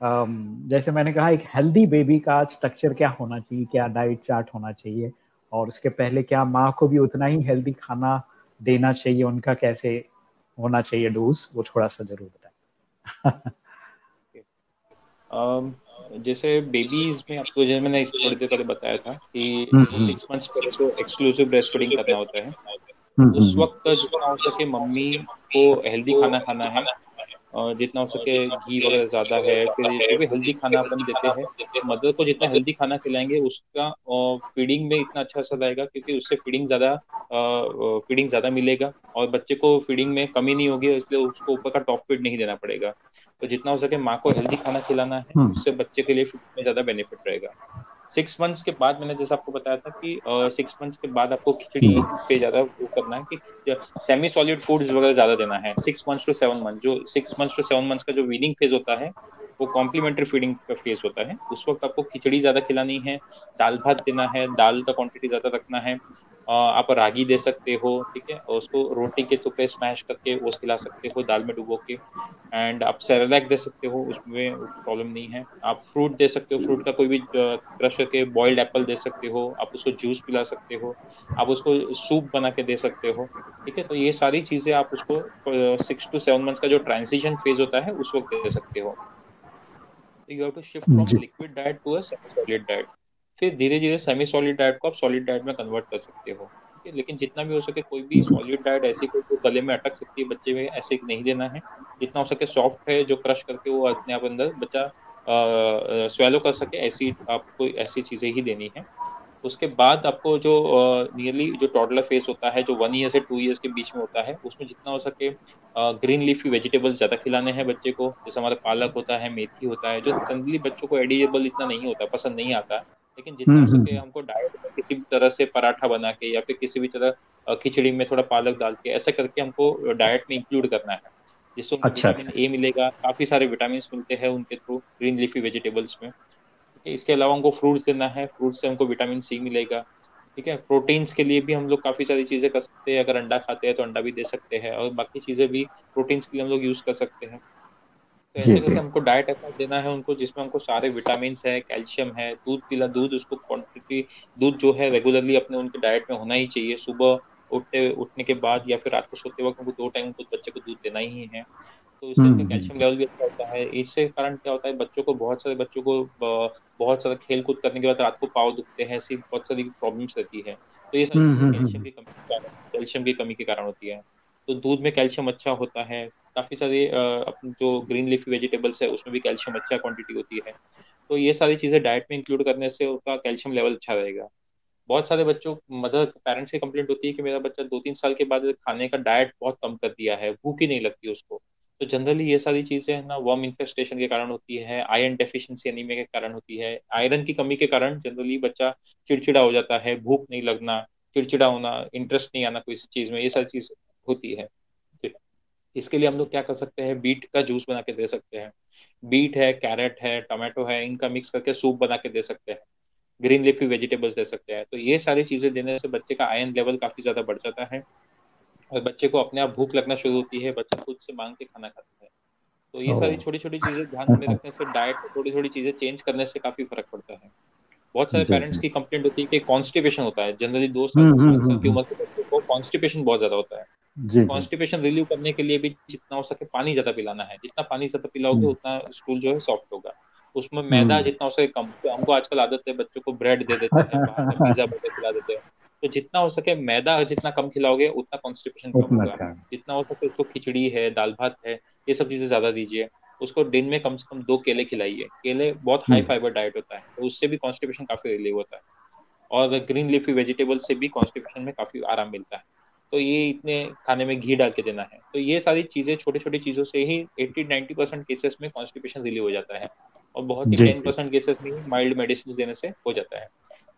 जैसे मैंने कहा, एक हेल्दी बेबी का स्ट्रक्चर क्या होना चाहिए, क्या डाइट चार्ट होना चाहिए, और उसके पहले क्या माँ को भी उतना ही हेल्दी खाना देना चाहिए, उनका कैसे होना चाहिए डोज वो थोड़ा सा ज़रूर बताएँ। जैसे बेबीज में आपको जैसे मैंने थोड़ी देर पहले बताया था कि सिक्स मंथ्स पहले तो एक्सक्लूसिव ब्रेस्ट फीडिंग करना होता है। हम्म, उस हम्म, वक्त जितना हो सके मम्मी को हेल्दी खाना खाना है जितना हो सके घी वगैरह ज़्यादा है फिर जो भी हेल्दी खाना अपन देते हैं। मदर को जितना हेल्दी खाना खिलाएँगे उसका फीडिंग में इतना अच्छा असर आएगा क्योंकि उससे फीडिंग ज़्यादा फीडिंग ज़्यादा मिलेगा और बच्चे को फीडिंग में कमी नहीं होगी इसलिए उसको ऊपर का टॉप फ़ीड नहीं देना पड़ेगा। तो जितना हो सके माँ को हेल्दी खाना खिलाना है हम्म। उससे बच्चे के लिए फीडिंग में ज़्यादा बेनिफिट रहेगा। सिक्स मंथ्स के बाद मैंने जैसे आपको बताया था कि सिक्स uh, मंथ्स के बाद आपको खिचड़ी पे ज़्यादा वो करना है कि सेमी सॉलिड फूड्स वगैरह ज़्यादा देना है। Six months to seven month जो six months to seven months का जो वीडिंग फ़ेज़ होता है वो कॉम्प्लीमेंट्री फीडिंग का फ़ेज़ होता है। उस वक्त आपको खिचड़ी ज़्यादा खिलानी है दाल भात देना है दाल का क्वांटिटी ज़्यादा रखना है आप रागी दे सकते हो ठीक है? और उसको रोटी के तुपे स्मैश करके वो खिला सकते हो दाल में डुबो के। एंड आप सेरेलैक दे सकते हो उसमें प्रॉब्लम नहीं है। आप फ्रूट दे सकते हो फ्रूट का कोई भी क्रश करके बॉइल्ड एप्पल दे सकते हो आप उसको जूस पिला सकते हो आप उसको सूप बना के दे सकते हो ठीक है? तो ये सारी चीज़ें आप उसको सिक्स टू सेवन मंथ्स का जो ट्रांजिशन फ़ेज़ होता है उस वक्त दे सकते हो। You have to shift from liquid diet to a solid diet फिर धीरे धीरे सेमी सॉलिड डाइट को आप सॉलिड डाइट में कन्वर्ट कर सकते हो। ठीक है? लेकिन जितना भी हो सके कोई भी सॉलिड डाइट ऐसी कोई गले में अटक सकती है बच्चे में, ऐसे नहीं देना है। जितना हो सके सॉफ्ट है, जो क्रश करके वो अपने आप अंदर बच्चा स्वेलो कर सके, ऐसी आपको ऐसी चीज़ें ही देनी है। उसके बाद आपको जो नियरली जो टॉडलर फेस होता है, जो वन ईयर से टू ईयर्स के बीच में होता है, उसमें जितना हो सके ग्रीन लीफी वेजिटेबल्स ज़्यादा खिलाने हैं बच्चे को। जैसे हमारा पालक होता है, मेथी होता है, जो जनरली बच्चों को एडिजेबल इतना नहीं होता, पसंद नहीं आता। लेकिन जितना हो हम्म, सके हम्म। हमको डाइट में किसी भी तरह से पराठा बना के या फिर किसी भी तरह खिचड़ी में थोड़ा पालक डाल के ऐसा करके हमको डाइट में इंक्लूड करना है जिससे उनको अच्छा। विटामिन ए मिलेगा काफ़ी सारे विटामिन मिलते हैं उनके थ्रू ग्रीन लीफी वेजिटेबल्स में इसके अलावा हमको फ्रूट्स देना है फ्रूट से हमको विटामिन सी मिलेगा ठीक है प्रोटीन्स के लिए भी हम लोग काफ़ी सारी चीज़ें कर सकते हैं अगर अंडा खाते हैं तो अंडा भी दे सकते हैं और बाकी चीज़ें भी प्रोटीन्स के लिए हम लोग यूज़ कर सकते हैं तो ऐसे करके हमको डाइट ऐसा देना है उनको जिसमें हमको सारे विटामिन है कैल्शियम है दूध पिला दूध उसको क्वान्टिटी दूध जो है रेगुलरली अपने उनके डाइट में होना ही चाहिए। सुबह उठते उठने के बाद या फिर रात को सोते वक्त उनको दो टाइम कुछ बच्चे को दूध देना ही है। तो इससे हम्म, कैल्शियम हम्म। लेवल भी अच्छा होता है। इससे कारण क्या होता है? बच्चों को बहुत सारे बच्चों को बहुत सारा खेल कूद करने के बाद रात को पाव दुखते हैं ऐसी बहुत सारी प्रॉब्लम्स रहती है। तो ये हम्म, कैल्शियम की कमी कैल्शियम की कमी के कारण होती है। तो दूध में कैल्शियम अच्छा होता है। काफ़ी सारे जो ग्रीन लीफी वेजिटेबल्स है, उसमें भी कैल्शियम अच्छा क्वांटिटी होती है। तो ये सारी चीज़ें डाइट में इंक्लूड करने से उसका कैल्शियम लेवल अच्छा रहेगा। बहुत सारे बच्चों मदर पेरेंट्स की कंप्लेंट होती है कि मेरा बच्चा दो तीन साल के बाद खाने का डाइट बहुत कम कर दिया है, भूख ही नहीं लगती उसको। तो जनरली ये सारी चीज़ें ना वर्म इन्फेस्टेशन के कारण होती है आयरन डेफिशिएंसी एनीमिया के कारण होती है। आयरन की कमी के कारण जनरली बच्चा चिड़चिड़ा हो जाता है, भूख नहीं लगना, चिड़चिड़ा होना इंटरेस्ट नहीं आना किसी चीज़ में, ये सारी चीज़। होती है। इसके लिए हम लोग क्या कर सकते हैं? बीट का जूस बना के दे सकते हैं। बीट है कैरेट है टोमेटो है इनका मिक्स करके सूप बना के दे सकते हैं। ग्रीन लिफी वेजिटेबल्स दे सकते हैं। तो ये सारी चीज़ें देने से बच्चे का आयन लेवल काफ़ी ज़्यादा बढ़ जाता है और बच्चे को अपने आप भूख लगना शुरू होती है। बच्चा खुद से मांग के खाना खाता है। तो ये सारी छोटी छोटी चीज़ें ध्यान में रखने से डाइट थोड़ी थोड़ी चीज़ें चेंज करने से काफ़ी फ़र्क पड़ता है। बहुत सारे पेरेंट्स की कंप्लेंट होती है कि कॉन्स्टिपेशन होता है। जनरली दो साल हम्म, हम्म, हम्म, की उम्र के बच्चों को कॉन्स्टिपेशन बहुत ज़्यादा होता है। कॉन्स्टिपेशन रिलीव करने के लिए भी जितना हो सके पानी ज़्यादा पिलाना है। जितना पानी ज़्यादा पिलाओगे उतना स्टूल जो है सॉफ्ट होगा। उसमें मैदा जितना हो सके कम तो हमको आजकल आदत है बच्चों को ब्रेड दे देते हैं पिज्जा बर्गर खिला देते हैं। तो जितना हो सके मैदा जितना कम खिलाओगे उतना कॉन्स्टिपेशन कम होगा। अच्छा। जितना हो सके उसको खिचड़ी है दाल भात है ये सब चीज़ें ज़्यादा दीजिए। उसको दिन में कम से कम दो केले खिलाइए। केले बहुत हाई फाइबर डाइट होता है तो उससे भी कॉन्स्टिपेशन काफ़ी रिलीव होता है। और ग्रीन लीफी वेजिटेबल से भी कॉन्स्टिपेशन में काफ़ी आराम मिलता है। तो ये इतने खाने में घी डाल के देना है। तो ये सारी चीज़ें छोटी छोटी चीज़ों से ही एट्टी नाइनटी परसेंट केसेस में कॉन्स्टिपेशन रिलीव हो जाता है और बहुत ही टेन परसेंट केसेस में माइल्ड मेडिसिन देने से हो जाता है।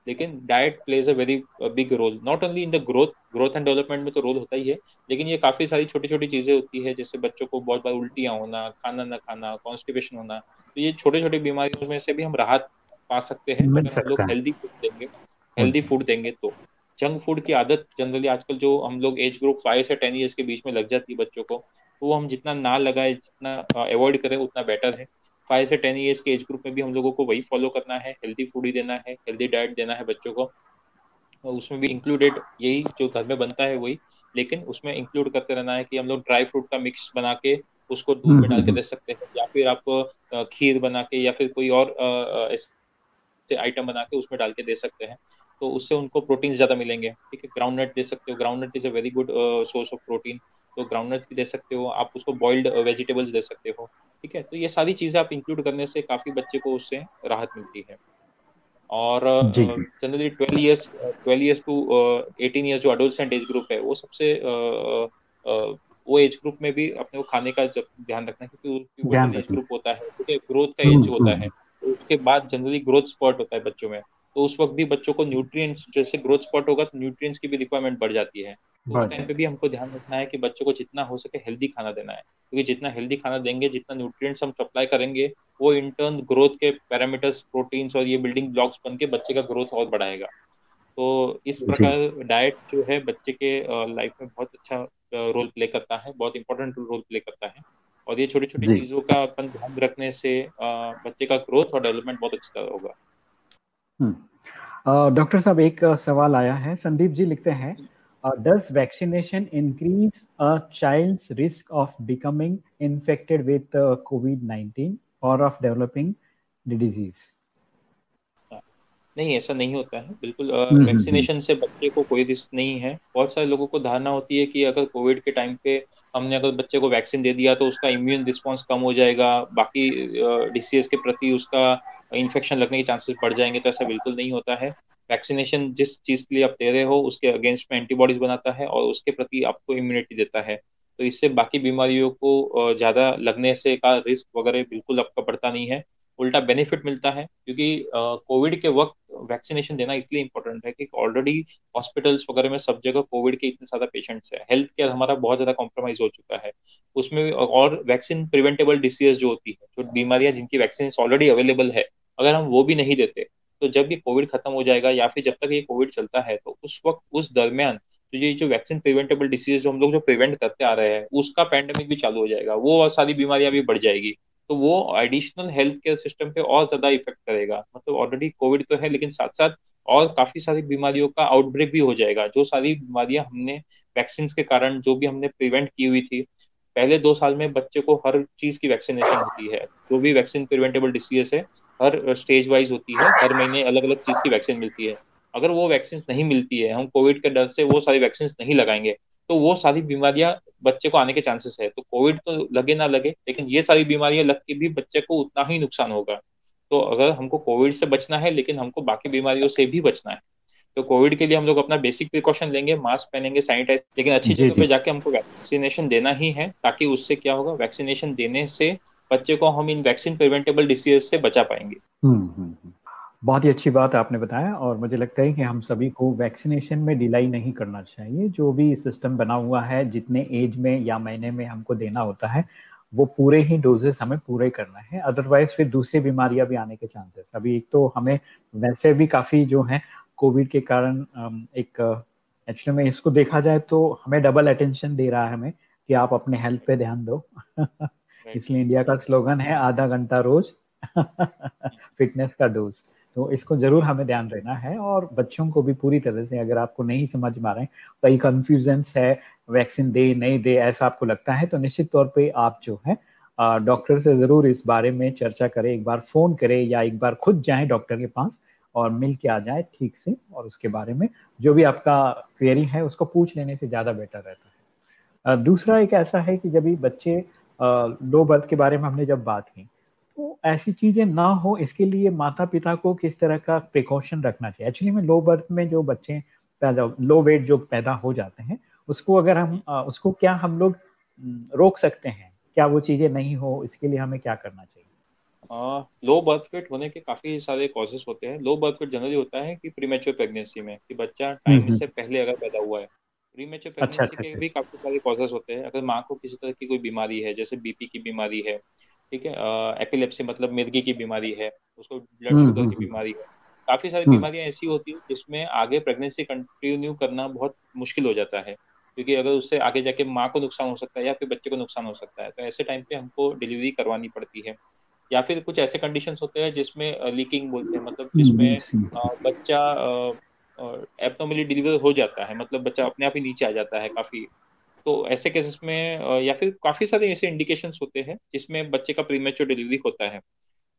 लेकिन diet plays a very big role not only in the growth growth and development में तो रोल होता ही है लेकिन ये काफ़ी सारी छोटी छोटी चीज़ें होती है जैसे बच्चों को बहुत बार उल्टियाँ होना खाना ना खाना कॉन्स्टिपेशन होना तो ये छोटे छोटे बीमारियों में से भी हम राहत पा सकते हैं अगर हम लोग हेल्दी फ़ूड देंगे हेल्दी फ़ूड देंगे तो। जंक फ़ूड की आदत जनरली आजकल जो हम लोग एज ग्रुप फाइव से टेन ईयर्स के बीच में लग जाती है बच्चों को तो वो हम जितना ना लगाए जितना अवॉइड करें उतना बेटर है। फाइव से टेन ईयर्स के एज ग्रुप में भी हम लोगों को वही फॉलो करना है हेल्दी फ़ूड ही देना है हेल्दी डाइट देना है बच्चों को। उसमें भी इंक्लूडेड यही जो घर में बनता है वही लेकिन उसमें इंक्लूड करते रहना है कि हम लोग ड्राई फ्रूट का मिक्स बना के उसको दूध में डाल के दे सकते हैं या फिर आप खीर बना के या फिर कोई और ऐसे आइटम बना के उसमें डाल के दे सकते हैं। तो उससे उनको प्रोटीन ज़्यादा मिलेंगे। ठीक है ग्राउंड नट दे सकते हो। Ground nut is a very good source of protein तो ग्राउंड नट भी दे सकते हो। आप उसको बॉइल्ड वेजिटेबल्स दे सकते हो। ठीक है तो ये सारी चीज़ें आप इंक्लूड करने से काफ़ी बच्चे को उससे राहत मिलती है। और generally twelve years twelve years to eighteen years जो अडोलसेंट एज ग्रुप है वो सबसे uh, uh, वो एज ग्रुप में भी अपने को खाने का ध्यान रखना है क्योंकि एज ग्रुप होता है। क्योंकि ग्रोथ का एज होता है। तो उसके बाद जनरली ग्रोथ स्पॉट होता है बच्चों में। तो उस वक्त भी बच्चों को न्यूट्रिएंट्स जैसे ग्रोथ स्पॉट होगा तो न्यूट्रिएंट्स की भी रिक्वायरमेंट बढ़ जाती है। तो उस टाइम पे भी हमको ध्यान रखना है कि बच्चों को जितना हो सके हेल्दी खाना देना है। क्योंकि जितना हेल्दी खाना देंगे जितना न्यूट्रिएंट्स हम सप्लाई करेंगे वो इंटर्न ग्रोथ के पैरामीटर्स प्रोटीन्स और ये बिल्डिंग ब्लॉक्स बन के बच्चे का ग्रोथ और बढ़ाएगा। तो इस प्रकार डाइट जो है बच्चे के लाइफ में बहुत अच्छा रोल प्ले करता है बहुत इंपॉर्टेंट रोल प्ले करता है। और ये छोटी छोटी चीज़ों का अपन ध्यान रखने से बच्चे का ग्रोथ और डेवलपमेंट बहुत अच्छा होगा। हम्म। डॉक्टर साहब एक सवाल आया है। संदीप जी लिखते हैं does vaccination increase a child's risk of becoming infected with covid 19 और ऑफ़ डेवलपिंग द डिज़ीज़ नहीं ऐसा नहीं होता है। बिल्कुल वैक्सीनेशन हम्म, हम्म, हम्म। से बच्चे को कोई रिस्क नहीं है। बहुत सारे लोगों को धारणा होती है कि अगर कोविड के टाइम पे हमने अगर बच्चे को वैक्सीन दे दिया तो उसका इम्यून रिस्पॉन्स कम हो जाएगा, बाकी डिसीज के प्रति उसका इन्फेक्शन लगने के चांसेस बढ़ जाएँगे तो ऐसा बिल्कुल नहीं होता है। वैक्सीनेशन जिस चीज़ के लिए आप दे रहे हो, उसके अगेंस्ट में एंटीबॉडीज बनाता है और उसके प्रति आपको इम्यूनिटी देता है। तो इससे बाकी बीमारियों को ज़्यादा लगने से का रिस्क वगैरह बिल्कुल आपका बढ़ता नहीं है। उल्टा बेनिफिट मिलता है, क्योंकि कोविड के वक्त वैक्सीनेशन देना इसलिए इंपॉर्टेंट है कि ऑलरेडी हॉस्पिटल्स वगैरह में सब जगह कोविड के इतने ज़्यादा पेशेंट्स है। हेल्थ केयर हमारा बहुत ज़्यादा कॉम्प्रोमाइज हो चुका है। उसमें भी और वैक्सीन प्रिवेंटेबल डिसीज जो होती है, जो बीमारियाँ जिनकी वैक्सीन ऑलरेडी अवेलेबल है, अगर हम वो भी नहीं देते तो जब ये कोविड खत्म हो जाएगा या फिर जब तक ये कोविड चलता है तो उस वक्त, उस दरमियान तो ये जो वैक्सीन प्रिवेंटेबल डिसीज जो हम लोग जो प्रिवेंट करते आ रहे हैं, उसका पैंडेमिक भी चालू हो जाएगा। वो और सारी बीमारियाँ भी बढ़ जाएगी। तो वो एडिशनल हेल्थ केयर सिस्टम पे और ज़्यादा इफ़ेक्ट करेगा। मतलब ऑलरेडी कोविड तो है, लेकिन साथ साथ और काफ़ी सारी बीमारियों का आउटब्रेक भी हो जाएगा। जो सारी बीमारियाँ हमने वैक्सीन के कारण जो भी हमने प्रिवेंट की हुई थी, पहले दो साल में बच्चे को हर चीज़ की वैक्सीनेशन होती है। जो भी वैक्सीन प्रिवेंटेबल डिसीज है, हर स्टेज वाइज होती है, हर महीने अलग अलग चीज़ की वैक्सीन मिलती है। अगर वो वैक्सीन नहीं मिलती है, हम कोविड के डर से वो सारी वैक्सीन नहीं लगाएँगे। तो वो सारी बीमारियाँ बच्चे को आने के चांसेस है। तो कोविड तो लगे ना लगे लेकिन ये सारी बीमारियाँ लग के भी बच्चे को उतना ही नुकसान होगा। तो अगर हमको कोविड से बचना है लेकिन हमको बाकी बीमारियों से भी बचना है तो कोविड के लिए हम लोग अपना बेसिक प्रिकॉशन लेंगे मास्क पहनेंगे सैनिटाइज लेकिन अच्छी जगह पे जाके हमको वैक्सीनेशन देना ही है ताकि उससे क्या होगा वैक्सीनेशन देने से बच्चे को हम इन वैक्सीन प्रिवेंटेबल डिसीज से बचा पाएँगे। हम्म, हम्म, हम्म। बहुत ही अच्छी बात आपने बताया और मुझे लगता है कि हम सभी को वैक्सीनेशन में डिलाई नहीं करना चाहिए। जो भी सिस्टम बना हुआ है जितने एज में या महीने में हमको देना होता है वो पूरे ही डोजेस हमें पूरे करना है। अदरवाइज़ फिर दूसरी बीमारियाँ भी आने के चांसेस अभी एक तो हमें वैसे भी काफ़ी जो है कोविड के कारण एक एक्चुअली में इसको देखा जाए तो हमें डबल अटेंशन दे रहा है हमें कि आप अपने हेल्थ पे ध्यान दो। इसलिए इंडिया का स्लोगन है आधा घंटा रोज फिटनेस का डोज तो इसको ज़रूर हमें ध्यान देना है और बच्चों को भी पूरी तरह से अगर आपको नहीं समझ में रहे हैं, कई कंफ्यूजन्स है वैक्सीन दे, नहीं दे, ऐसा आपको लगता है तो निश्चित तौर पे आप जो है डॉक्टर से ज़रूर इस बारे में चर्चा करें, एक बार फ़ोन करें या एक बार खुद जाएँ डॉक्टर के पास और मिल के आ जाए ठीक से और उसके बारे में जो भी आपका क्वेरी है, उसको पूछ लेने से ज़्यादा बेटर रहता है। दूसरा एक ऐसा है कि जब भी बच्चे लो बर्थ के बारे में हमने जब बात की ऐसी चीज़ें ना हो इसके लिए माता पिता को किस तरह का प्रिकॉशन रखना चाहिए? एक्चुअली में लो बर्थ में जो बच्चे पैदा लो वेट जो पैदा हो जाते हैं उसको अगर हम उसको क्या हम लोग रोक सकते हैं? क्या वो चीज़ें नहीं हो इसके लिए हमें क्या करना चाहिए? लो बर्थ वेट होने के काफ़ी सारे कॉजेस होते हैं। लो बर्थ वेट जनरली होता है कि प्रीमेच्योर प्रेगनेंसी में कि बच्चा टाइम हम्म, से हम्म। पहले अगर पैदा हुआ है। प्रीमेच्योर प्रेगनेंसी अच्छा, के अच्छा। भी काफ़ी सारे कॉजेस होते हैं। अगर माँ को किसी तरह की कोई बीमारी है जैसे बीपी की बीमारी है ठीक है? एपिलेप्सी मतलब मिर्गी की बीमारी है उसको ब्लड हम्म, शुगर हम्म, की हम्म। बीमारी है। काफ़ी सारी बीमारियाँ ऐसी होती है जिसमें आगे प्रेगनेंसी कंटिन्यू करना बहुत मुश्किल हो जाता है। क्योंकि अगर उससे आगे जाके माँ को नुकसान हो सकता है या फिर बच्चे को नुकसान हो सकता है तो ऐसे टाइम पे हमको डिलीवरी करवानी पड़ती है। या फिर कुछ ऐसे कंडीशन होते हैं जिसमें लीकिंग बोलते हैं मतलब जिसमें बच्चा एबनॉर्मली डिलीवर हो जाता है। मतलब बच्चा अपने आप ही नीचे आ जाता है काफ़ी। तो ऐसे केसेस में या फिर काफ़ी सारे ऐसे इंडिकेशन होते हैं जिसमें बच्चे का प्रीमेच्योर डिलीवरी होता है।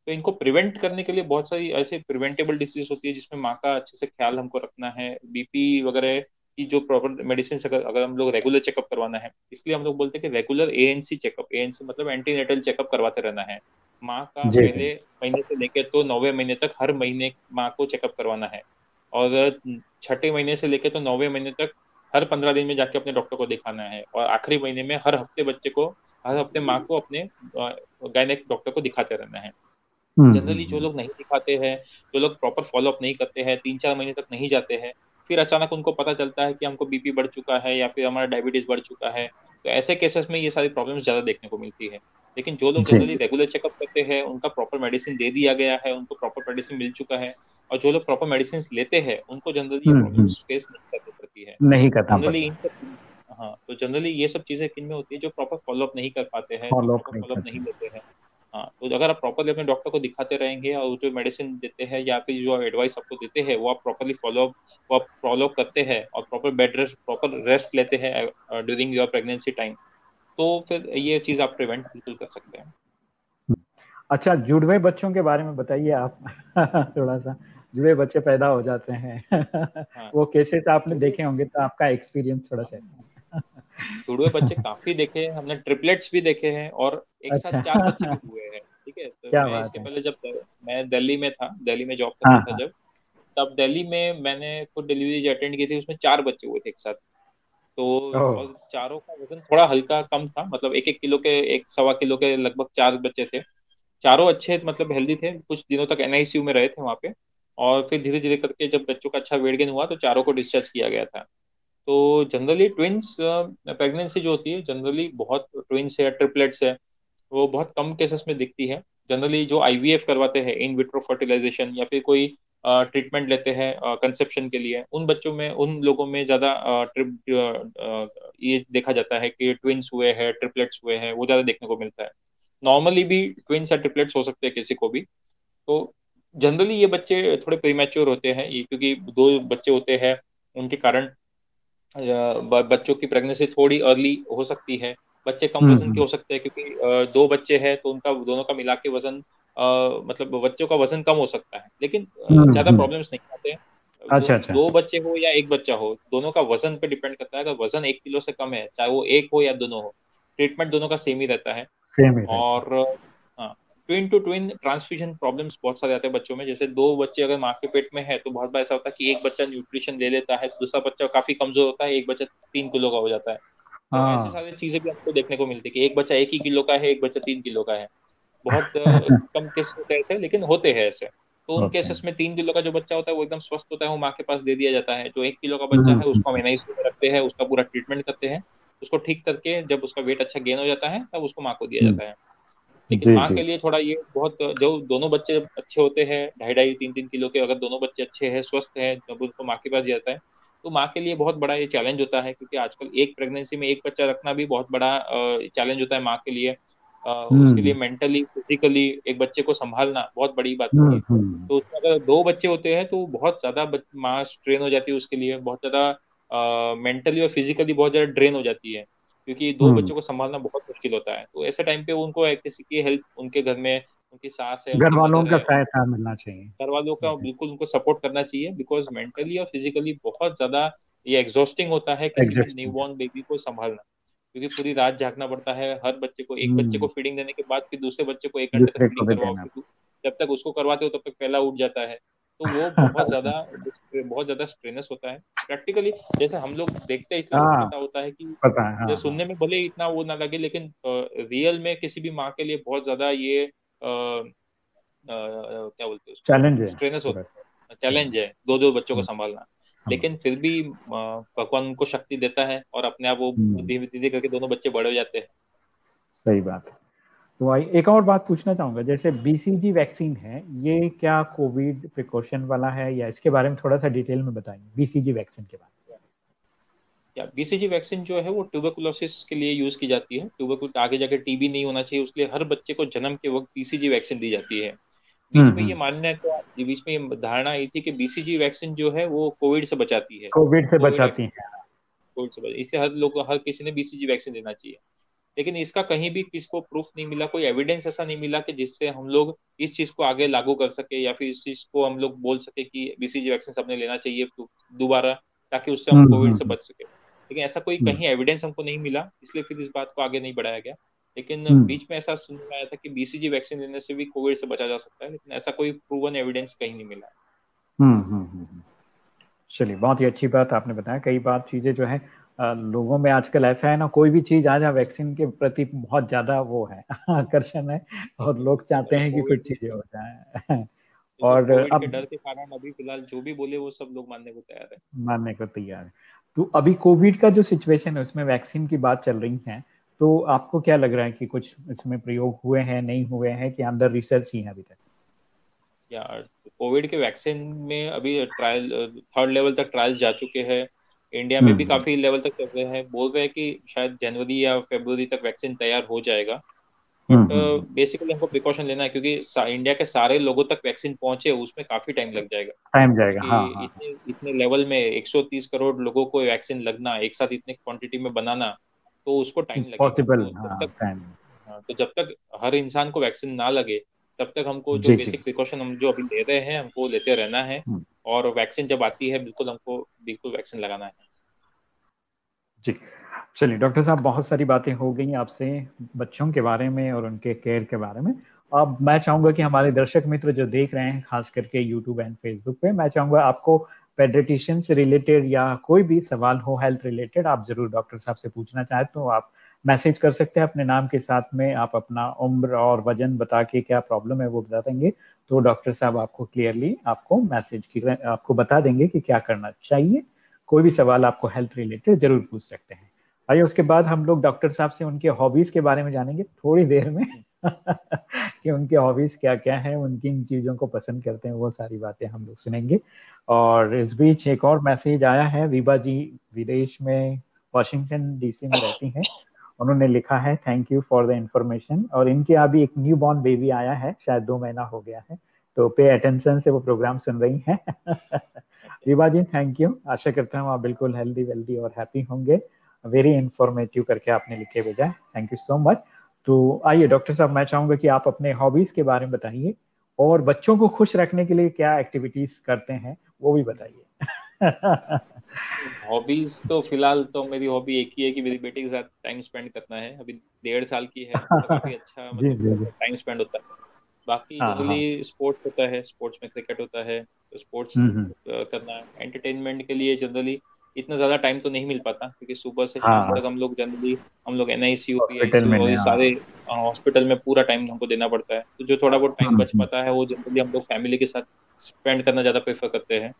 तो इनको प्रिवेंट करने के लिए बहुत सारी ऐसे प्रिवेंटेबल डिसीज होती है जिसमें माँ का अच्छे से ख्याल हमको रखना है। बीपी वगैरह की जो प्रॉपर मेडिसिन अगर अगर हम लोग रेगुलर चेकअप करवाना है इसलिए हम लोग बोलते हैं कि रेगुलर एएनसी चेकअप एएनसी मतलब एंटीनेटल चेकअप करवाते रहना है। माँ का पहले महीने से लेकर तो नौवे महीने तक हर महीने माँ को चेकअप करवाना है। और छठे महीने से लेकर तो नौवे महीने तक हर पंद्रह दिन में जाके अपने डॉक्टर को दिखाना है और आखिरी महीने में हर हफ़्ते बच्चे को हर हफ़्ते माँ को अपने गायनेक डॉक्टर को दिखाते रहना है जनरली हम्म, जो। लोग नहीं दिखाते हैं जो लोग प्रॉपर फॉलोअप नहीं करते हैं तीन चार महीने तक नहीं जाते हैं फिर अचानक उनको पता चलता है कि हमको बीपी बढ़ चुका है या फिर हमारा डायबिटीज़ बढ़ चुका है तो ऐसे केसेस में ये सारी प्रॉब्लम्स ज़्यादा देखने को मिलती है लेकिन जो लोग जनरली रेगुलर चेकअप करते हैं उनका प्रॉपर मेडिसिन दे दिया गया है उनको प्रॉपर मेडिसिन मिल चुका है और जो लोग प्रॉपर मेडिसिन लेते हैं उनको जनरली फेस नहीं करनी पड़ती है। नहीं करता जनरली इन सब हाँ तो जनरली ये सब चीज़ें किन में होती है जो प्रॉपर फॉलोअप नहीं कर पाते हैं फॉलोअप नहीं लेते हैं। हाँ। तो अगर आप प्रॉपरली अपने डॉक्टर को दिखाते रहेंगे और जो मेडिसिन देते हैं या फिर जो एडवाइस आपको देते हैं वो आप प्रॉपरली फॉलो वो आप फॉलो करते हैं और proper bed rest proper rest लेते हैं ड्यूरिंग योर प्रेगनेंसी टाइम तो फिर ये चीज़ आप प्रिवेंट बिल्कुल कर सकते हैं। अच्छा जुड़वे बच्चों के बारे में बताइए आप। थोड़ा सा। जुड़े बच्चे पैदा हो जाते हैं। हाँ। वो केसेस आपने देखे होंगे तो आपका एक्सपीरियंस थोड़ा सा। जुड़े बच्चे काफ़ी देखे हैं। हमने ट्रिपलेट्स भी देखे हैं और एक अच्छा। साथ चार बच्चे भी हुए हैं ठीक है? तो क्या मैं इसके है? पहले जब मैं दिल्ली में था दिल्ली में जॉब करता हाँ, था हाँ। जब तब दिल्ली में मैंने खुद डिलीवरी अटेंड की थी। उसमें चार बच्चे हुए थे एक साथ। तो चारों का वज़न थोड़ा हल्का कम था मतलब एक एक किलो के एक सवा किलो के लगभग चार बच्चे थे। चारों अच्छे मतलब हेल्दी थे कुछ दिनों तक एनआईसीयू में रहे थे वहाँ पे और फिर धीरे धीरे करके जब बच्चों का अच्छा वेट गेन हुआ तो चारों को डिस्चार्ज किया गया था। तो जनरली ट्विंस प्रेगनेंसी जो होती है जनरली बहुत ट्विंस है ट्रिपलेट्स है वो बहुत कम केसेस में दिखती है। जनरली जो आईवीएफ करवाते हैं इन विट्रो फर्टिलाइजेशन या फिर कोई ट्रीटमेंट लेते हैं कंसेप्शन के लिए। उन बच्चों में उन लोगों में ज़्यादा ट्रिप ये देखा जाता है कि ट्विंस हुए हैं ट्रिपलेट्स हुए हैं वो ज़्यादा देखने को मिलता है। नॉर्मली भी ट्विंस या ट्रिपलेट्स हो सकते हैं किसी को भी। तो जनरली ये बच्चे थोड़े प्रीमेच्योर होते हैं ये क्योंकि दो बच्चे होते हैं उनके कारण बच्चों की प्रेगनेंसी थोड़ी अर्ली हो सकती है। बच्चे कम हम्म, वज़न के हम्म। हो सकते हैं क्योंकि दो बच्चे हैं तो उनका दोनों का मिला के वज़न मतलब बच्चों का वज़न कम हो सकता है। लेकिन हम्म, ज़्यादा प्रॉब्लम्स नहीं आते। अच्छा अच्छा। दो बच्चे हो या एक बच्चा हो दोनों का वज़न पे डिपेंड करता है। अगर वज़न एक किलो से कम है चाहे वो एक हो या दोनों हो ट्रीटमेंट दोनों का सेम ही रहता है। सेम ही और twin to twin transfusion problems बहुत सारे आते हैं बच्चों में। जैसे दो बच्चे अगर माँ के पेट में है तो बहुत बार ऐसा होता है कि एक बच्चा न्यूट्रिशन ले लेता है दूसरा बच्चा काफ़ी कमज़ोर होता है एक बच्चा तीन किलो का हो जाता है। तो हाँ। ऐसी सारी चीज़ें भी आपको देखने को मिलती है कि एक बच्चा एक ही किलो का है एक बच्चा तीन किलो का है। बहुत कम केस होते हैं ऐसे लेकिन होते हैं ऐसे। तो उन केसेस में तीन किलो का जो बच्चा होता है वो एकदम स्वस्थ होता है वो माँ के पास दे दिया जाता है। जो एक किलो का बच्चा है उसको हम एनआईस रखते हैं उसका पूरा ट्रीटमेंट करते हैं। उसको ठीक करके जब उसका वेट अच्छा गेन हो जाता है तब उसको माँ को दिया जाता है। लेकिन माँ के लिए थोड़ा ये बहुत जो दोनों बच्चे अच्छे होते हैं ढाई ढाई तीन तीन किलो के अगर दोनों बच्चे अच्छे हैं स्वस्थ हैं जब उनको माँ के पास जाता है। तो माँ के लिए बहुत बड़ा ये चैलेंज होता है क्योंकि आजकल एक प्रेगनेंसी में एक बच्चा रखना भी बहुत बड़ा चैलेंज होता है माँ के लिए। उसके लिए मेंटली हम्म। फिजिकली एक बच्चे को संभालना बहुत बड़ी बात होती है। हम्म, हम्म। तो उसमें अगर दो बच्चे होते हैं तो बहुत ज़्यादा माँ स्ट्रेन हो जाती है उसके लिए बहुत ज़्यादा मेंटली और फिजिकली बहुत ज़्यादा ड्रेन हो जाती है क्योंकि दो बच्चों को संभालना बहुत मुश्किल होता है। तो ऐसे टाइम पे उनको किसी की हेल्प उनके घर में उनकी सास है घर वालों का सहायता मिलना चाहिए। घर वालों का बिल्कुल उनको सपोर्ट करना चाहिए बिकॉज़ मेंटली और फिजिकली बहुत ज़्यादा ये एग्जॉस्टिंग होता है किसी न्यूबॉर्न बेबी को संभालना। क्योंकि पूरी रात जागना पड़ता है हर बच्चे को एक बच्चे को फीडिंग हम्म। देने के बाद फिर दूसरे बच्चे को एक घंटे तक फीडिंग करवाओ जब तक उसको करवाते हो तब तक पहला उठ जाता है। तो वो बहुत ज़्यादा बहुत ज़्यादा स्ट्रेनस होता है। प्रैक्टिकली जैसे हम लोग देखते हैं इतना हाँ, पता होता है कि पता है, हाँ, सुनने में भले इतना वो ना लगे लेकिन रियल में किसी भी माँ के लिए बहुत ज़्यादा ये आ, आ, क्या बोलते हैं चैलेंज है। स्ट्रेनस होता है। चैलेंज है दो दो बच्चों को हम्म। संभालना। लेकिन फिर भी भगवान उनको शक्ति देता है और अपने आप वो हम्म। धीरे धीरे करके दोनों बच्चे बड़े हो जाते हैं। सही बात है। तो भाई एक और बात पूछना चाहूँगा। जैसे बीसीजी वैक्सीन है ये क्या कोविड प्रिकॉशन वाला है? या इसके बारे में थोड़ा सा डिटेल में बताएँगे बीसीजी वैक्सीन के बारे में। या बीसीजी वैक्सीन जो है वो ट्यूबरकुलोसिस के लिए यूज़ की जाती है। ट्यूबरकुल आगे जाके टीबी नहीं होना चाहिए उसके लिए हर बच्चे को जन्म के वक्त बीसीजी वैक्सीन दी जाती है। बीच में ये हम्म, मानना तो बीच में ये धारणा आई थी कि बीसीजी वैक्सीन जो है वो कोविड से बचाती है। कोविड से बचाती है। कोविड से इसे हर लोग हर किसी ने बीसीजी वैक्सीन देना चाहिए। लेकिन इसका कहीं भी किसको प्रूफ नहीं मिला कोई एविडेंस ऐसा नहीं मिला कि जिससे हम लोग इस चीज़ को आगे लागू कर सके या फिर इस चीज़ को हम लोग बोल सके कि बीसीजी वैक्सीन सबने लेना चाहिए दोबारा ताकि उससे हम कोविड हम्म, से हम्म, बच सके। लेकिन ऐसा कोई कहीं एविडेंस हमको नहीं मिला इसलिए फिर इस बात को आगे नहीं बढ़ाया गया। लेकिन हम्म। बीच में ऐसा सुन में आया था कि बीसीजी वैक्सीन लेने से भी कोविड से बचा जा सकता है लेकिन ऐसा कोई प्रूवन एविडेंस कहीं नहीं मिला। हम्म, हम्म, चलिए बहुत ही अच्छी बात आपने बताया। कई बात चीज़ें जो है लोगों में आजकल ऐसा है ना कोई भी चीज़ आ जाए वैक्सीन के प्रति बहुत ज़्यादा वो है आकर्षण है और लोग चाहते हैं कि कुछ चीज़ें हो जाए। और अब डर के कारण अभी फ़िलहाल जो भी बोले वो सब लोग मानने को तैयार है। मानने को तैयार है। तो अभी कोविड का जो सिचुएशन है उसमें वैक्सीन की बात चल रही है तो आपको क्या लग रहा है कि कुछ इसमें प्रयोग हुए हैं नहीं हुए हैं कि अंदर रिसर्च ही है अभी तक? यार कोविड के वैक्सीन में अभी ट्रायल थर्ड लेवल तक ट्रायल्स जा चुके हैं। इंडिया में भी हम्म। काफ़ी लेवल तक चल रहे हैं। बोल रहे हैं कि शायद जनवरी या फेब्रुवरी तक वैक्सीन तैयार हो जाएगा। बट बेसिकली हमको प्रिकॉशन लेना है क्योंकि इंडिया के सारे लोगों तक वैक्सीन पहुँचे उसमें काफ़ी टाइम लग जाएगा। टाइम जाएगा हाँ, हाँ. इतने इतने लेवल में 130 करोड़ लोगों को वैक्सीन लगना एक साथ इतने क्वांटिटी में बनाना तो उसको टाइम लगेगा। पॉसिबल तो, हाँ, तक हाँ, तो जब तक हर इंसान को वैक्सीन ना लगे तब तक हमको जो बेसिक प्रिकॉशन हम जो अभी ले रहे हैं हमको लेते रहना है। हम्म। और वैक्सीन जब आती है बिल्कुल हमको बिल्कुल वैक्सीन लगाना है। जी। चलिए डॉक्टर साहब बहुत सारी बातें हो गई आपसे बच्चों के बारे में और उनके केयर के बारे में। अब मैं चाहूँगा कि हमारे दर्शक मित्र जो देख रहे हैं खास करके यूट्यूब एंड फेसबुक पे मैं चाहूँगा आपको पेडिटिशियन से रिलेटेड या कोई भी सवाल हो हेल्थ रिलेटेड आप ज़रूर डॉक्टर साहब से पूछना चाहें तो आप मैसेज कर सकते हैं अपने नाम के साथ में। आप अपना उम्र और वज़न बता के क्या प्रॉब्लम है वो बता देंगे। तो डॉक्टर साहब आपको क्लियरली आपको मैसेज की, आपको बता देंगे कि क्या करना चाहिए। कोई भी सवाल आपको हेल्थ रिलेटेड ज़रूर पूछ सकते हैं। आइए उसके बाद हम लोग डॉक्टर साहब से उनके हॉबीज के बारे में जानेंगे। थोड़ी देर में कि उनके हॉबीज क्या क्या है, उनकी इन चीज़ों को पसंद करते हैं, वो सारी बातें हम लोग सुनेंगे। और इस बीच एक और मैसेज आया है विभा जी विदेश में वॉशिंगटन डीसी में रहती हैं। उन्होंने लिखा है thank you for the information और इनके अभी एक न्यू बॉर्न बेबी आया है, शायद दो महीना हो गया है। तो पे अटेंशन से वो प्रोग्राम सुन रही हैं। विभा जी थैंक यू आशा करता हूँ आप बिल्कुल हेल्दी वेल्दी और हैप्पी होंगे। वेरी इंफॉर्मेटिव करके आपने लिखे भेजा है थैंक यू सो मच तो आइए डॉक्टर साहब मैं चाहूँगा कि आप अपने हॉबीज के बारे में बताइए और बच्चों को खुश रखने के लिए क्या एक्टिविटीज़ करते हैं वो भी बताइए। हॉबीज तो फ़िलहाल तो मेरी हॉबी एक ही है कि मेरी बेटी के साथ टाइम स्पेंड करना है। अभी डेढ़ साल की है तो काफ़ी अच्छा मतलब टाइम स्पेंड होता है। बाकी जनरली स्पोर्ट्स हाँ, हाँ। होता है स्पोर्ट्स में क्रिकेट होता है तो स्पोर्ट्स हम्म, हम्म। करना एंटरटेनमेंट के लिए जनरली इतना ज़्यादा टाइम तो नहीं मिल पाता क्योंकि सुबह से शाम हाँ। तक हम लोग जनरली हम लोग एन आई सी सारे हॉस्पिटल में पूरा टाइम हमको देना पड़ता है। तो जो थोड़ा बहुत टाइम बच हम्म। पाता है वो जनरली हम लोग फैमिली के साथ स्पेंड करना ज़्यादा प्रेफर करते हैं।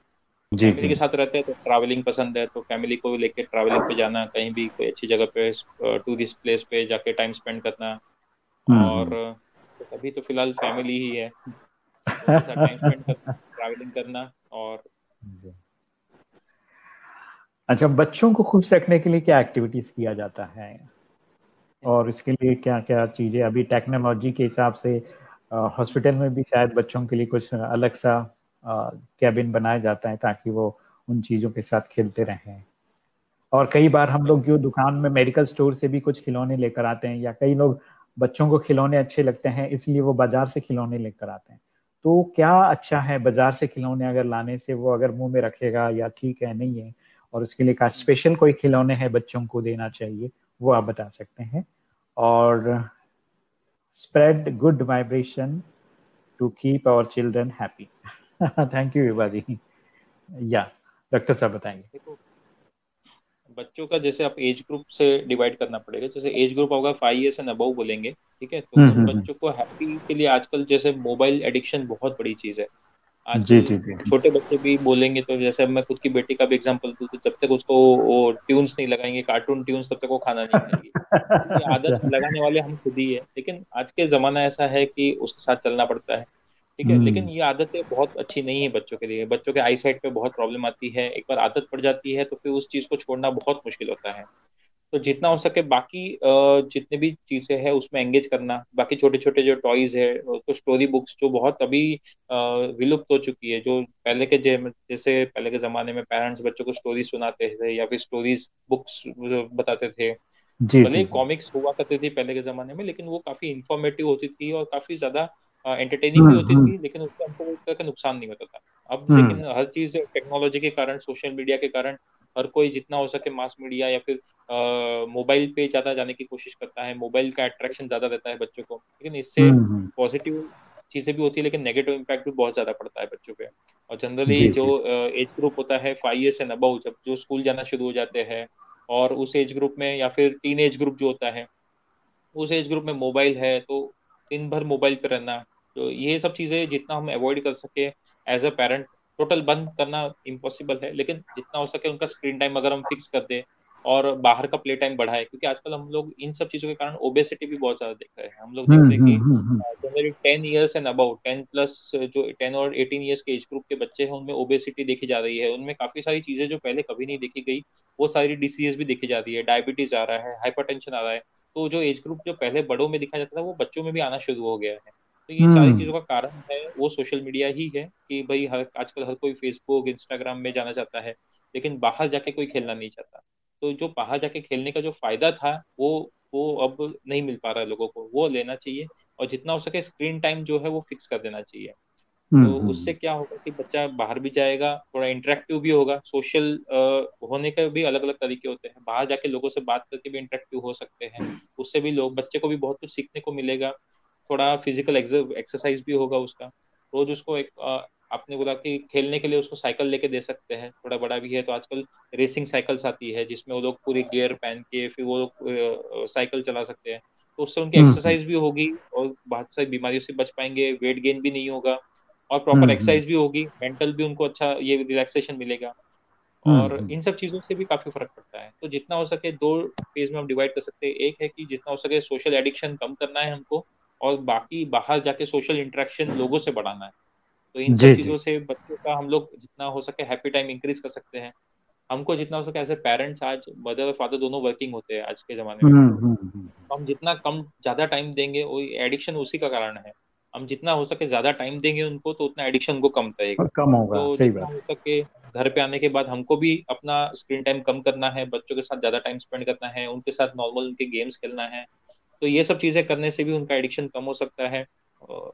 जी फैमिली के साथ रहते हैं तो ट्रैवलिंग पसंद है तो फैमिली को लेके ट्रैवलिंग पे जाना कहीं भी कोई अच्छी जगह पे टूरिस्ट प्लेस पे जाके टाइम स्पेंड करना। हम्म। और तो अभी तो फ़िलहाल फैमिली ही है। टाइम स्पेंड करना ट्रैवलिंग करना और अच्छा बच्चों को खुश रखने के लिए क्या एक्टिविटीज़ किया जाता है? और इसके लिए क्या क्या चीज़ें? अभी टेक्नोलॉजी के हिसाब से हॉस्पिटल में भी शायद बच्चों के लिए कुछ अलग सा कैबिन बनाया जाता है ताकि वो उन चीज़ों के साथ खेलते रहें। और कई बार हम लोग जो दुकान में मेडिकल स्टोर से भी कुछ खिलौने लेकर आते हैं या कई लोग बच्चों को खिलौने अच्छे लगते हैं, इसलिए वो बाज़ार से खिलौने लेकर आते हैं। तो क्या अच्छा है बाज़ार से खिलौने अगर लाने से? वो अगर मुँह में रखेगा या ठीक है, नहीं है और उसके लिए स्पेशल कोई खिलौने हैं बच्चों को देना चाहिए वो आप बता सकते हैं। और spread good vibration to keep our children happy thank you Vibha ji या डॉक्टर साहब बताएँगे। बच्चों का जैसे आप एज ग्रुप से डिवाइड करना पड़ेगा जैसे एज ग्रुप होगा फाइव ईयर्स एंड अबव बोलेंगे ठीक है? तो हम्म, हम्म, हम्म। बच्चों को हैप्पी के लिए आजकल जैसे मोबाइल एडिक्शन बहुत बड़ी चीज़ है। आज जी, जी, जी. छोटे बच्चे भी बोलेंगे तो जैसे मैं खुद की बेटी का भी एग्जांपल दूँ तो जब तक उसको वो ट्यून्स नहीं लगाएँगे कार्टून ट्यून्स तब तक वो खाना नहीं खाएगी। आदत अच्छा। लगाने वाले हम खुद ही है। लेकिन आज के जमाना ऐसा है कि उसके साथ चलना पड़ता है। ठीक है? लेकिन ये आदतें बहुत अच्छी नहीं है बच्चों के लिए। बच्चों के आई साइड पे बहुत प्रॉब्लम आती है। एक बार आदत पड़ जाती है तो फिर उस चीज़ को छोड़ना बहुत मुश्किल होता है। तो जितना हो सके बाकी जितने भी चीज़ें हैं उसमें एंगेज करना। बाकी छोटे छोटे जो टॉयज है तो स्टोरी बुक्स जो बहुत अभी विलुप्त हो चुकी है जो पहले के जैसे पहले के जमाने में पेरेंट्स बच्चों को स्टोरी सुनाते थे या फिर स्टोरीज बुक्स बताते थे। भले कॉमिक्स हुआ करते थे पहले के जमाने में लेकिन वो काफ़ी इंफॉर्मेटिव होती थी और काफ़ी ज़्यादा एंटरटेनिंग भी हम्म, होती हम्म। थी लेकिन उसका हमको नुकसान नहीं होता था। अब हम्म। लेकिन हर चीज़ टेक्नोलॉजी के कारण सोशल मीडिया के कारण हर कोई जितना हो सके मास मीडिया या फिर मोबाइल पे ज़्यादा जाने की कोशिश करता है। मोबाइल का अट्रैक्शन ज़्यादा रहता है बच्चों को। लेकिन इससे पॉजिटिव चीज़ें भी होती है लेकिन नेगेटिव इम्पैक्ट भी बहुत ज़्यादा पड़ता है बच्चों पे। और जनरली जो एज ग्रुप होता है फाइव ईयर्स एंड अबव जब जो स्कूल जाना शुरू हो जाते हैं और उस एज ग्रुप में या फिर टीन एज ग्रुप जो होता है उस एज ग्रुप में मोबाइल है तो दिन भर मोबाइल पे रहना तो ये सब चीज़ें जितना हम अवॉइड कर सके एज अ पेरेंट टोटल बंद करना इम्पॉसिबल है लेकिन जितना हो सके उनका स्क्रीन टाइम अगर हम फिक्स कर दे और बाहर का प्ले टाइम बढ़ाए क्योंकि आजकल हम लोग इन सब चीज़ों के कारण ओबेसिटी भी बहुत ज़्यादा देख रहे हैं। हम लोग देख रहे हैं कि generally ten years and about ten plus जो टेन और एटीन ईयर्स के एज ग्रुप के बच्चे हैं उनमें ओबेसिटी देखी जा रही है। उनमें काफ़ी सारी चीज़ें जो पहले कभी नहीं देखी गई वो सारी डिसीज भी देखी जाती है। डायबिटीज़ आ रहा है हाइपर आ रहा है। तो जो एज ग्रुप जो पहले बड़ों में दिखा जाता था वो बच्चों में भी आना शुरू हो गया है। तो ये सारी हम्म। चीज़ों का कारण है वो सोशल मीडिया ही है कि भाई हर आजकल हर कोई फेसबुक इंस्टाग्राम में जाना चाहता है लेकिन बाहर जाके कोई खेलना नहीं चाहता। तो जो बाहर जाके खेलने का जो फ़ायदा था वो वो अब नहीं मिल पा रहा है लोगों को। वो लेना चाहिए और जितना हो सके स्क्रीन टाइम जो है वो फिक्स कर देना चाहिए। हम्म, तो हम्म, उससे क्या होगा कि बच्चा बाहर भी जाएगा थोड़ा इंटरेक्टिव भी होगा। सोशल होने के भी अलग अलग तरीके होते हैं। बाहर जाके लोगों से बात करके भी इंटरेक्टिव हो सकते हैं। उससे भी लोग बच्चे को भी बहुत कुछ सीखने को मिलेगा। थोड़ा फ़िज़िकल एक्सरसाइज भी होगा उसका। रोज उसको एक आपने बोला कि खेलने के लिए उसको साइकिल लेके दे सकते हैं। थोड़ा बड़ा भी है तो आजकल रेसिंग साइकिल्स आती है जिसमें वो लोग पूरी गियर पहन के फिर वो लोग साइकिल चला सकते हैं। तो उससे उनकी एक्सरसाइज हम्म, भी होगी और बहुत सारी बीमारियों से बच पाएँगे वेट गेन भी नहीं होगा और प्रॉपर एक्सरसाइज हम्म, हम्म। भी होगी। मेंटल भी उनको अच्छा ये रिलैक्सेशन मिलेगा। हम्म, और इन सब चीज़ों से भी काफ़ी फ़र्क पड़ता है। तो जितना हो सके दो फ़ेज़ में हम डिवाइड कर सकते हैं। एक है कि जितना हो सके सोशल एडिक्शन कम करना है हमको। और बाकी बाहर जाके सोशल इंटरेक्शन लोगों से बढ़ाना है। तो इन सब चीज़ों से बच्चों का हम लोग जितना हो सके हैप्पी टाइम इंक्रीज कर सकते हैं। हमको जितना हो सके एज ए पेरेंट्स आज मदर और फादर दोनों वर्किंग होते हैं आज के जमाने में। हम जितना कम ज़्यादा टाइम देंगे वो एडिक्शन उसी का कारण है। हम जितना हो सके ज़्यादा टाइम देंगे उनको तो उतना एडिक्शन उनको कम रहेगा कम होगा तो सही बात। हो सके घर पे आने के बाद हमको भी अपना स्क्रीन टाइम कम करना है बच्चों के साथ ज़्यादा टाइम स्पेंड करना है उनके साथ नॉर्मल उनके गेम्स खेलना है। तो ये सब चीज़ें करने से भी उनका एडिक्शन कम हो सकता है और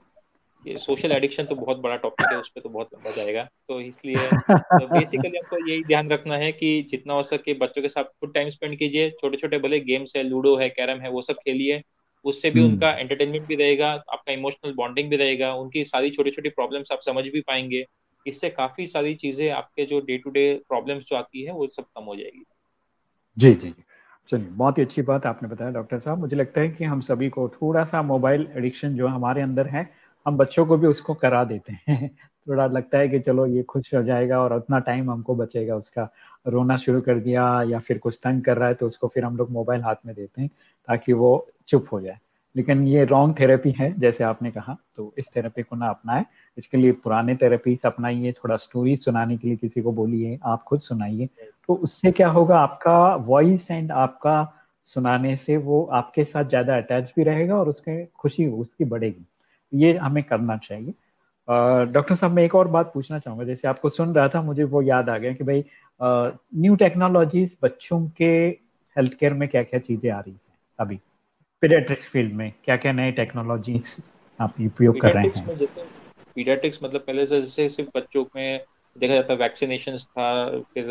ये सोशल एडिक्शन तो बहुत बड़ा टॉपिक है उस पर तो बहुत लंबा जाएगा। तो इसलिए तो बेसिकली हमको यही ध्यान रखना है कि जितना हो सके बच्चों के साथ खुद टाइम स्पेंड कीजिए। छोटे छोटे भले गेम्स है लूडो है कैरम है वो सब खेलिए। उससे भी उनका एंटरटेनमेंट हम्म। भी रहेगा आपका इमोशनल बॉन्डिंग भी रहेगा उनकी सारी छोटी छोटी प्रॉब्लम्स आप समझ भी पाएँगे। इससे काफ़ी सारी चीज़ें आपके जो डे टू डे प्रॉब्लम्स जो आती है वो सब कम हो जाएगी। जी जी जी। चलिए, बहुत ही अच्छी बात आपने बताया, डॉक्टर साहब। मुझे लगता है कि हम सभी को थोड़ा सा मोबाइल एडिक्शन जो हमारे अंदर है, हम बच्चों को भी उसको करा देते हैं। थोड़ा लगता है कि चलो, ये खुश हो जाएगा और उतना टाइम हमको बचेगा, उसका रोना शुरू कर दिया या फिर कुछ तंग कर रहा है तो उसको फिर हम लोग मोबाइल हाथ में देते हैं ताकि वो चुप हो जाए। लेकिन ये रॉन्ग थेरेपी है, जैसे आपने कहा तो इस थेरेपी को ना अपनाए। इसके लिए पुराने थेरेपीज अपनाइए, थोड़ा स्टोरी सुनाने के लिए किसी को बोलिए, आप खुद सुनाइए। तो उससे क्या होगा? आपका वॉइस एंड आपका सुनाने से वो आपके साथ ज़्यादा अटैच भी रहेगा और उसके खुशी उसकी बढ़ेगी। ये हमें करना चाहिए। डॉक्टर साहब मैं एक और बात पूछना चाहूँगा। जैसे आपको सुन रहा था मुझे वो याद आ गया कि भाई न्यू टेक्नोलॉजीज़ बच्चों के हेल्थ केयर में क्या क्या चीज़ें आ रही है अभी? पीडियाट्रिक्स फ़ील्ड में क्या क्या नए टेक्नोलॉजीज़ आप उपयोग कर रहे हैं? पीडियाट्रिक्स मतलब पहले से जैसे सिर्फ़ बच्चों में देखा जाता वैक्सीनेशन था फिर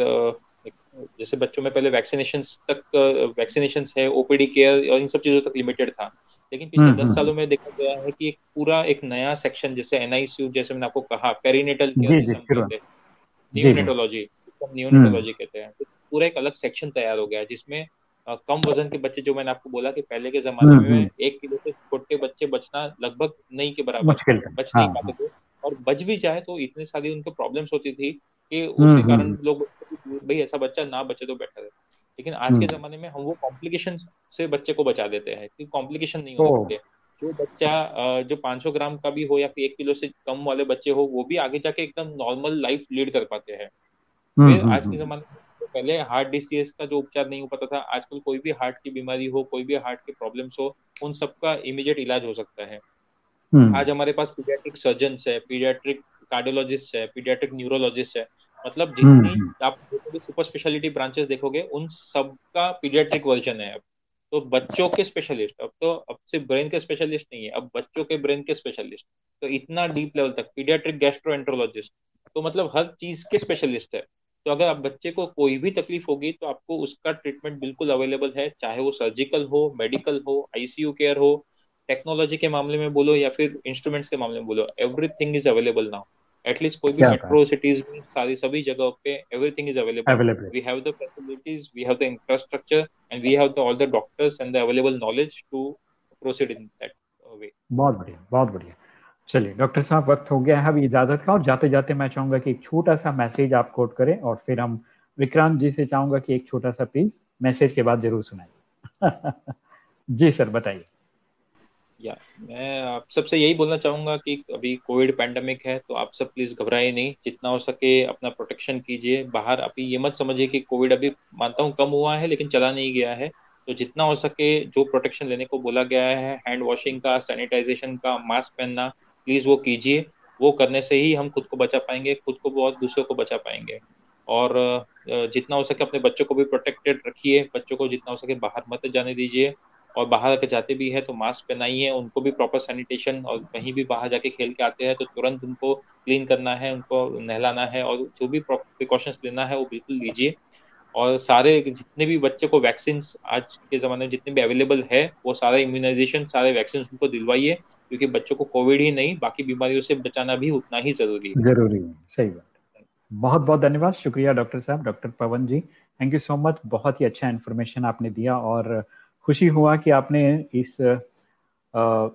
जैसे बच्चों में पहले वैक्सीनेशन तक वैक्सीनेशन है ओपीडी केयर और इन सब चीज़ों तक लिमिटेड था। लेकिन पिछले हम्म, दस हम्म, सालों में देखा गया है कि एक पूरा एक नया सेक्शन जैसे एनआईसीयू जैसे मैंने आपको कहा पेरिनेटल केयर न्यूनेटोलॉजी न्यूनेटोलॉजी कहते हैं। तो पूरा एक अलग सेक्शन तैयार हो गया है जिसमें कम वज़न के बच्चे जो मैंने आपको बोला कि पहले के जमाने हम्म, में एक किलो से छोटे बच्चे बचना लगभग नहीं के बराबर बच नहीं हाँ, पाते हाँ। थे। और बच भी जाए तो इतनी सारी उनको प्रॉब्लम्स होती थी कि उसके कारण लोग भाई ऐसा बच्चा ना बचे तो बेटर है। लेकिन आज के जमाने में हम वो कॉम्प्लिकेशन से बच्चे को बचा देते हैं क्योंकि कॉम्प्लिकेशन नहीं होते जो बच्चा जो 500 ग्राम का भी हो या फिर एक किलो से कम वाले बच्चे हो वो भी आगे जाके एकदम नॉर्मल लाइफ लीड कर पाते हैं। फिर आज के जमाने में तो पहले हार्ट डिसीज का जो उपचार नहीं हो पाता था आजकल कोई भी हार्ट की बीमारी हो कोई भी हार्ट की प्रॉब्लम्स हो उन सबका इमीडिएट इलाज हो सकता है। आज हमारे पास पीडियाट्रिक सर्जन है पीडियाट्रिक कार्डियोलॉजिस्ट है पीडियाट्रिक न्यूरोलॉजिस्ट है। मतलब जितनी आप सुपर स्पेशलिटी ब्रांचेस देखोगे उन सबका पीडियाट्रिक वर्जन है अब। तो बच्चों के स्पेशलिस्ट अब तो अब सिर्फ़ ब्रेन के स्पेशलिस्ट नहीं है अब बच्चों के ब्रेन के स्पेशलिस्ट तो इतना डीप लेवल तक पीडियाट्रिक गैस्ट्रोएंट्रोलॉजिस्ट तो मतलब हर चीज़ के स्पेशलिस्ट है। तो अगर आप बच्चे को कोई भी तकलीफ़ होगी तो आपको उसका ट्रीटमेंट बिल्कुल अवेलेबल है चाहे वो सर्जिकल हो मेडिकल हो आईसीयू केयर हो टेक्नोलॉजी के मामले में बोलो या फिर इंस्ट्रूमेंट्स के मामले में बोलो everything is available now at least कोई भी मेट्रो सिटीज़ में सारी सभी जगहों पे everything is available we have the facilities we have the infrastructure and we have the all the doctors and the available knowledge to proceed in that way बहुत बढ़िया बहुत बढ़िया। चलिए डॉक्टर साहब वक्त हो गया है अभी इजाज़त का और जाते जाते मैं चाहूँगा कि एक छोटा सा मैसेज आप कोट करें और फिर हम विक्रांत जी से चाहूँगा कि एक छोटा सा प्लीज़ मैसेज के बाद ज़रूर सुनाइए। जी सर बताइए। या मैं आप सबसे यही बोलना चाहूँगा कि अभी कोविड पैंडमिक है तो आप सब प्लीज़ घबराए नहीं। जितना हो सके अपना प्रोटेक्शन कीजिए। बाहर अभी ये मत समझिए कि कोविड अभी मानता हूँ कम हुआ है, लेकिन चला नहीं गया है। तो जितना हो सके जो प्रोटेक्शन लेने को बोला गया है हैंड वॉशिंग का सैनिटाइजेशन का मास्क पहनना प्लीज़ वो कीजिए। वो करने से ही हम खुद को बचा पाएँगे, खुद को बहुत दूसरों को बचा पाएँगे। और जितना हो सके अपने बच्चों को भी प्रोटेक्टेड रखिए। बच्चों को जितना हो सके बाहर मत जाने दीजिए। और बाहर के जाते भी है तो मास्क पहनाइए, उनको भी प्रॉपर सैनिटेशन और कहीं भी बाहर जाके खेल के आते हैं तो तुरंत उनको क्लीन करना है, उनको नहलाना है और जो भी प्रिकॉशंस लेना है वो बिल्कुल लीजिए। और सारे जितने भी बच्चे को वैक्सीन आज के ज़माने में जितने भी अवेलेबल है, वो सारे इम्यूनाइजेशन सारे वैक्सीन उनको दिलवाइए, क्योंकि बच्चों को कोविड ही नहीं, बाकी बीमारियों से बचाना भी उतना ही ज़रूरी है। ज़रूरी है, सही बात। बहुत बहुत धन्यवाद। शुक्रिया डॉक्टर साहब, doctor Pawan ji. Thank you so much बहुत ही अच्छा इन्फॉर्मेशन आपने दिया और खुशी हुआ कि आपने इस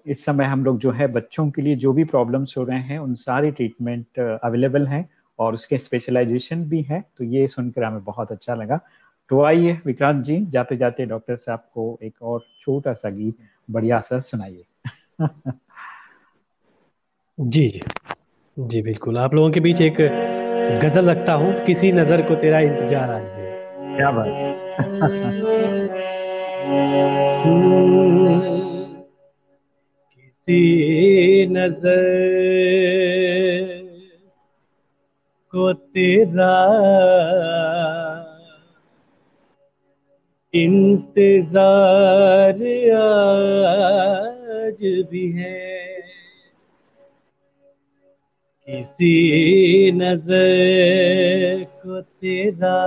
इस समय हम लोग जो है बच्चों के लिए जो भी प्रॉब्लम्स हो रहे हैं उन सारी ट्रीटमेंट अवेलेबल हैं और उसके स्पेशलाइजेशन भी है। तो ये सुनकर हमें बहुत अच्छा लगा। तो आइए विक्रांत जी जाते जाते डॉक्टर साहब को एक और छोटा सा गीत बढ़िया सा सुनाइए। जी जी। जी बिल्कुल। आप लोगों के बीच एक गज़ल रखता हूँ। किसी नज़र को तेरा इंतज़ार आज क्या बात। किसी नज़र को तेरा इंतज़ार आज भी है। किसी नज़र को तेरा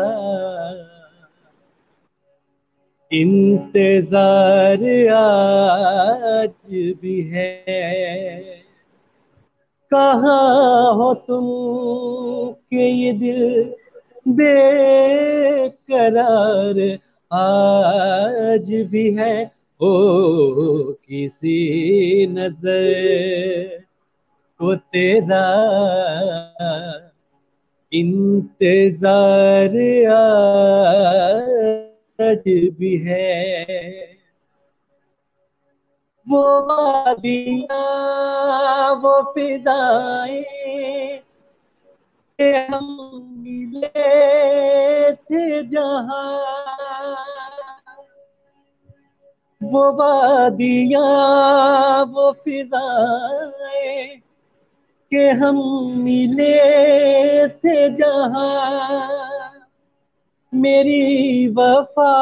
इंतज़ार आज भी है। कहाँ हो तुम के ये दिल बेकरार? आज भी है, ओ किसी नज़र को तेरा इंतज़ार आज भी है। वो वादियाँ, वो फिजाएँ हम मिले थे जहाँ। वो वादियाँ, वो फिजाएँ के हम मिले थे जहाँ। मेरी वफा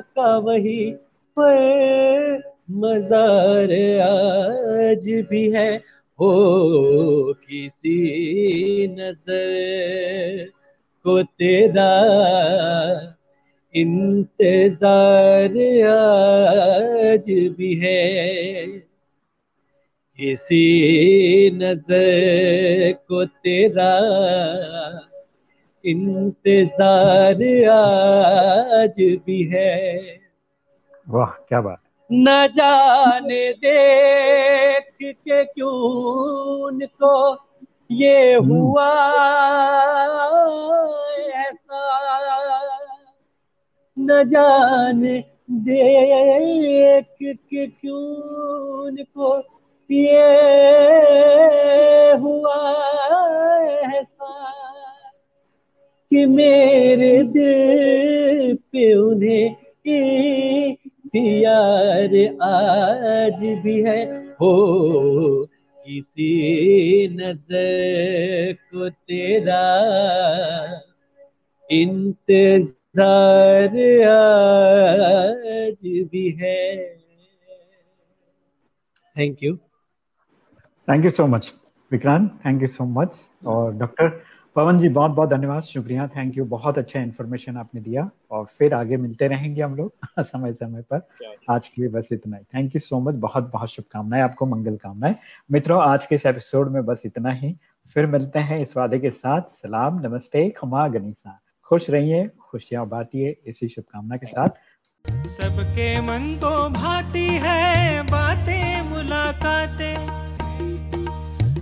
का वही पर मजार आज भी है। हो किसी नज़र को तेरा इंतज़ार आज भी है। किसी नज़र को तेरा इंतज़ार आज भी है। वाह क्या बात। न जाने देख के क्यों उनको ये हम्म। हुआ ऐसा। न जाने देख के क्यों उनको ये कि मेरे दिल पे उन्हें यार आज भी है। हो किसी नज़र को तेरा इंतज़ार आज भी है। Thank you thank you so much Vikrant thank you so much और डॉक्टर पवन जी बहुत बहुत धन्यवाद शुक्रिया थैंक यू बहुत अच्छा इन्फॉर्मेशन आपने दिया और फिर आगे मिलते रहेंगे हम लोग समय समय पर। आज के लिए बस इतना ही। थैंक यू सो मच बहुत बहुत शुभकामनाएँ आपको मंगल कामनाएँ। मित्रों आज के इस एपिसोड में बस इतना ही। फिर मिलते हैं इस वादे के साथ। सलाम नमस्ते खमा गनीसा। खुश रहिए खुशियाँ बांटिए इसी शुभकामना के साथ। सबके मन तो भाती है बातें मुलाकातें।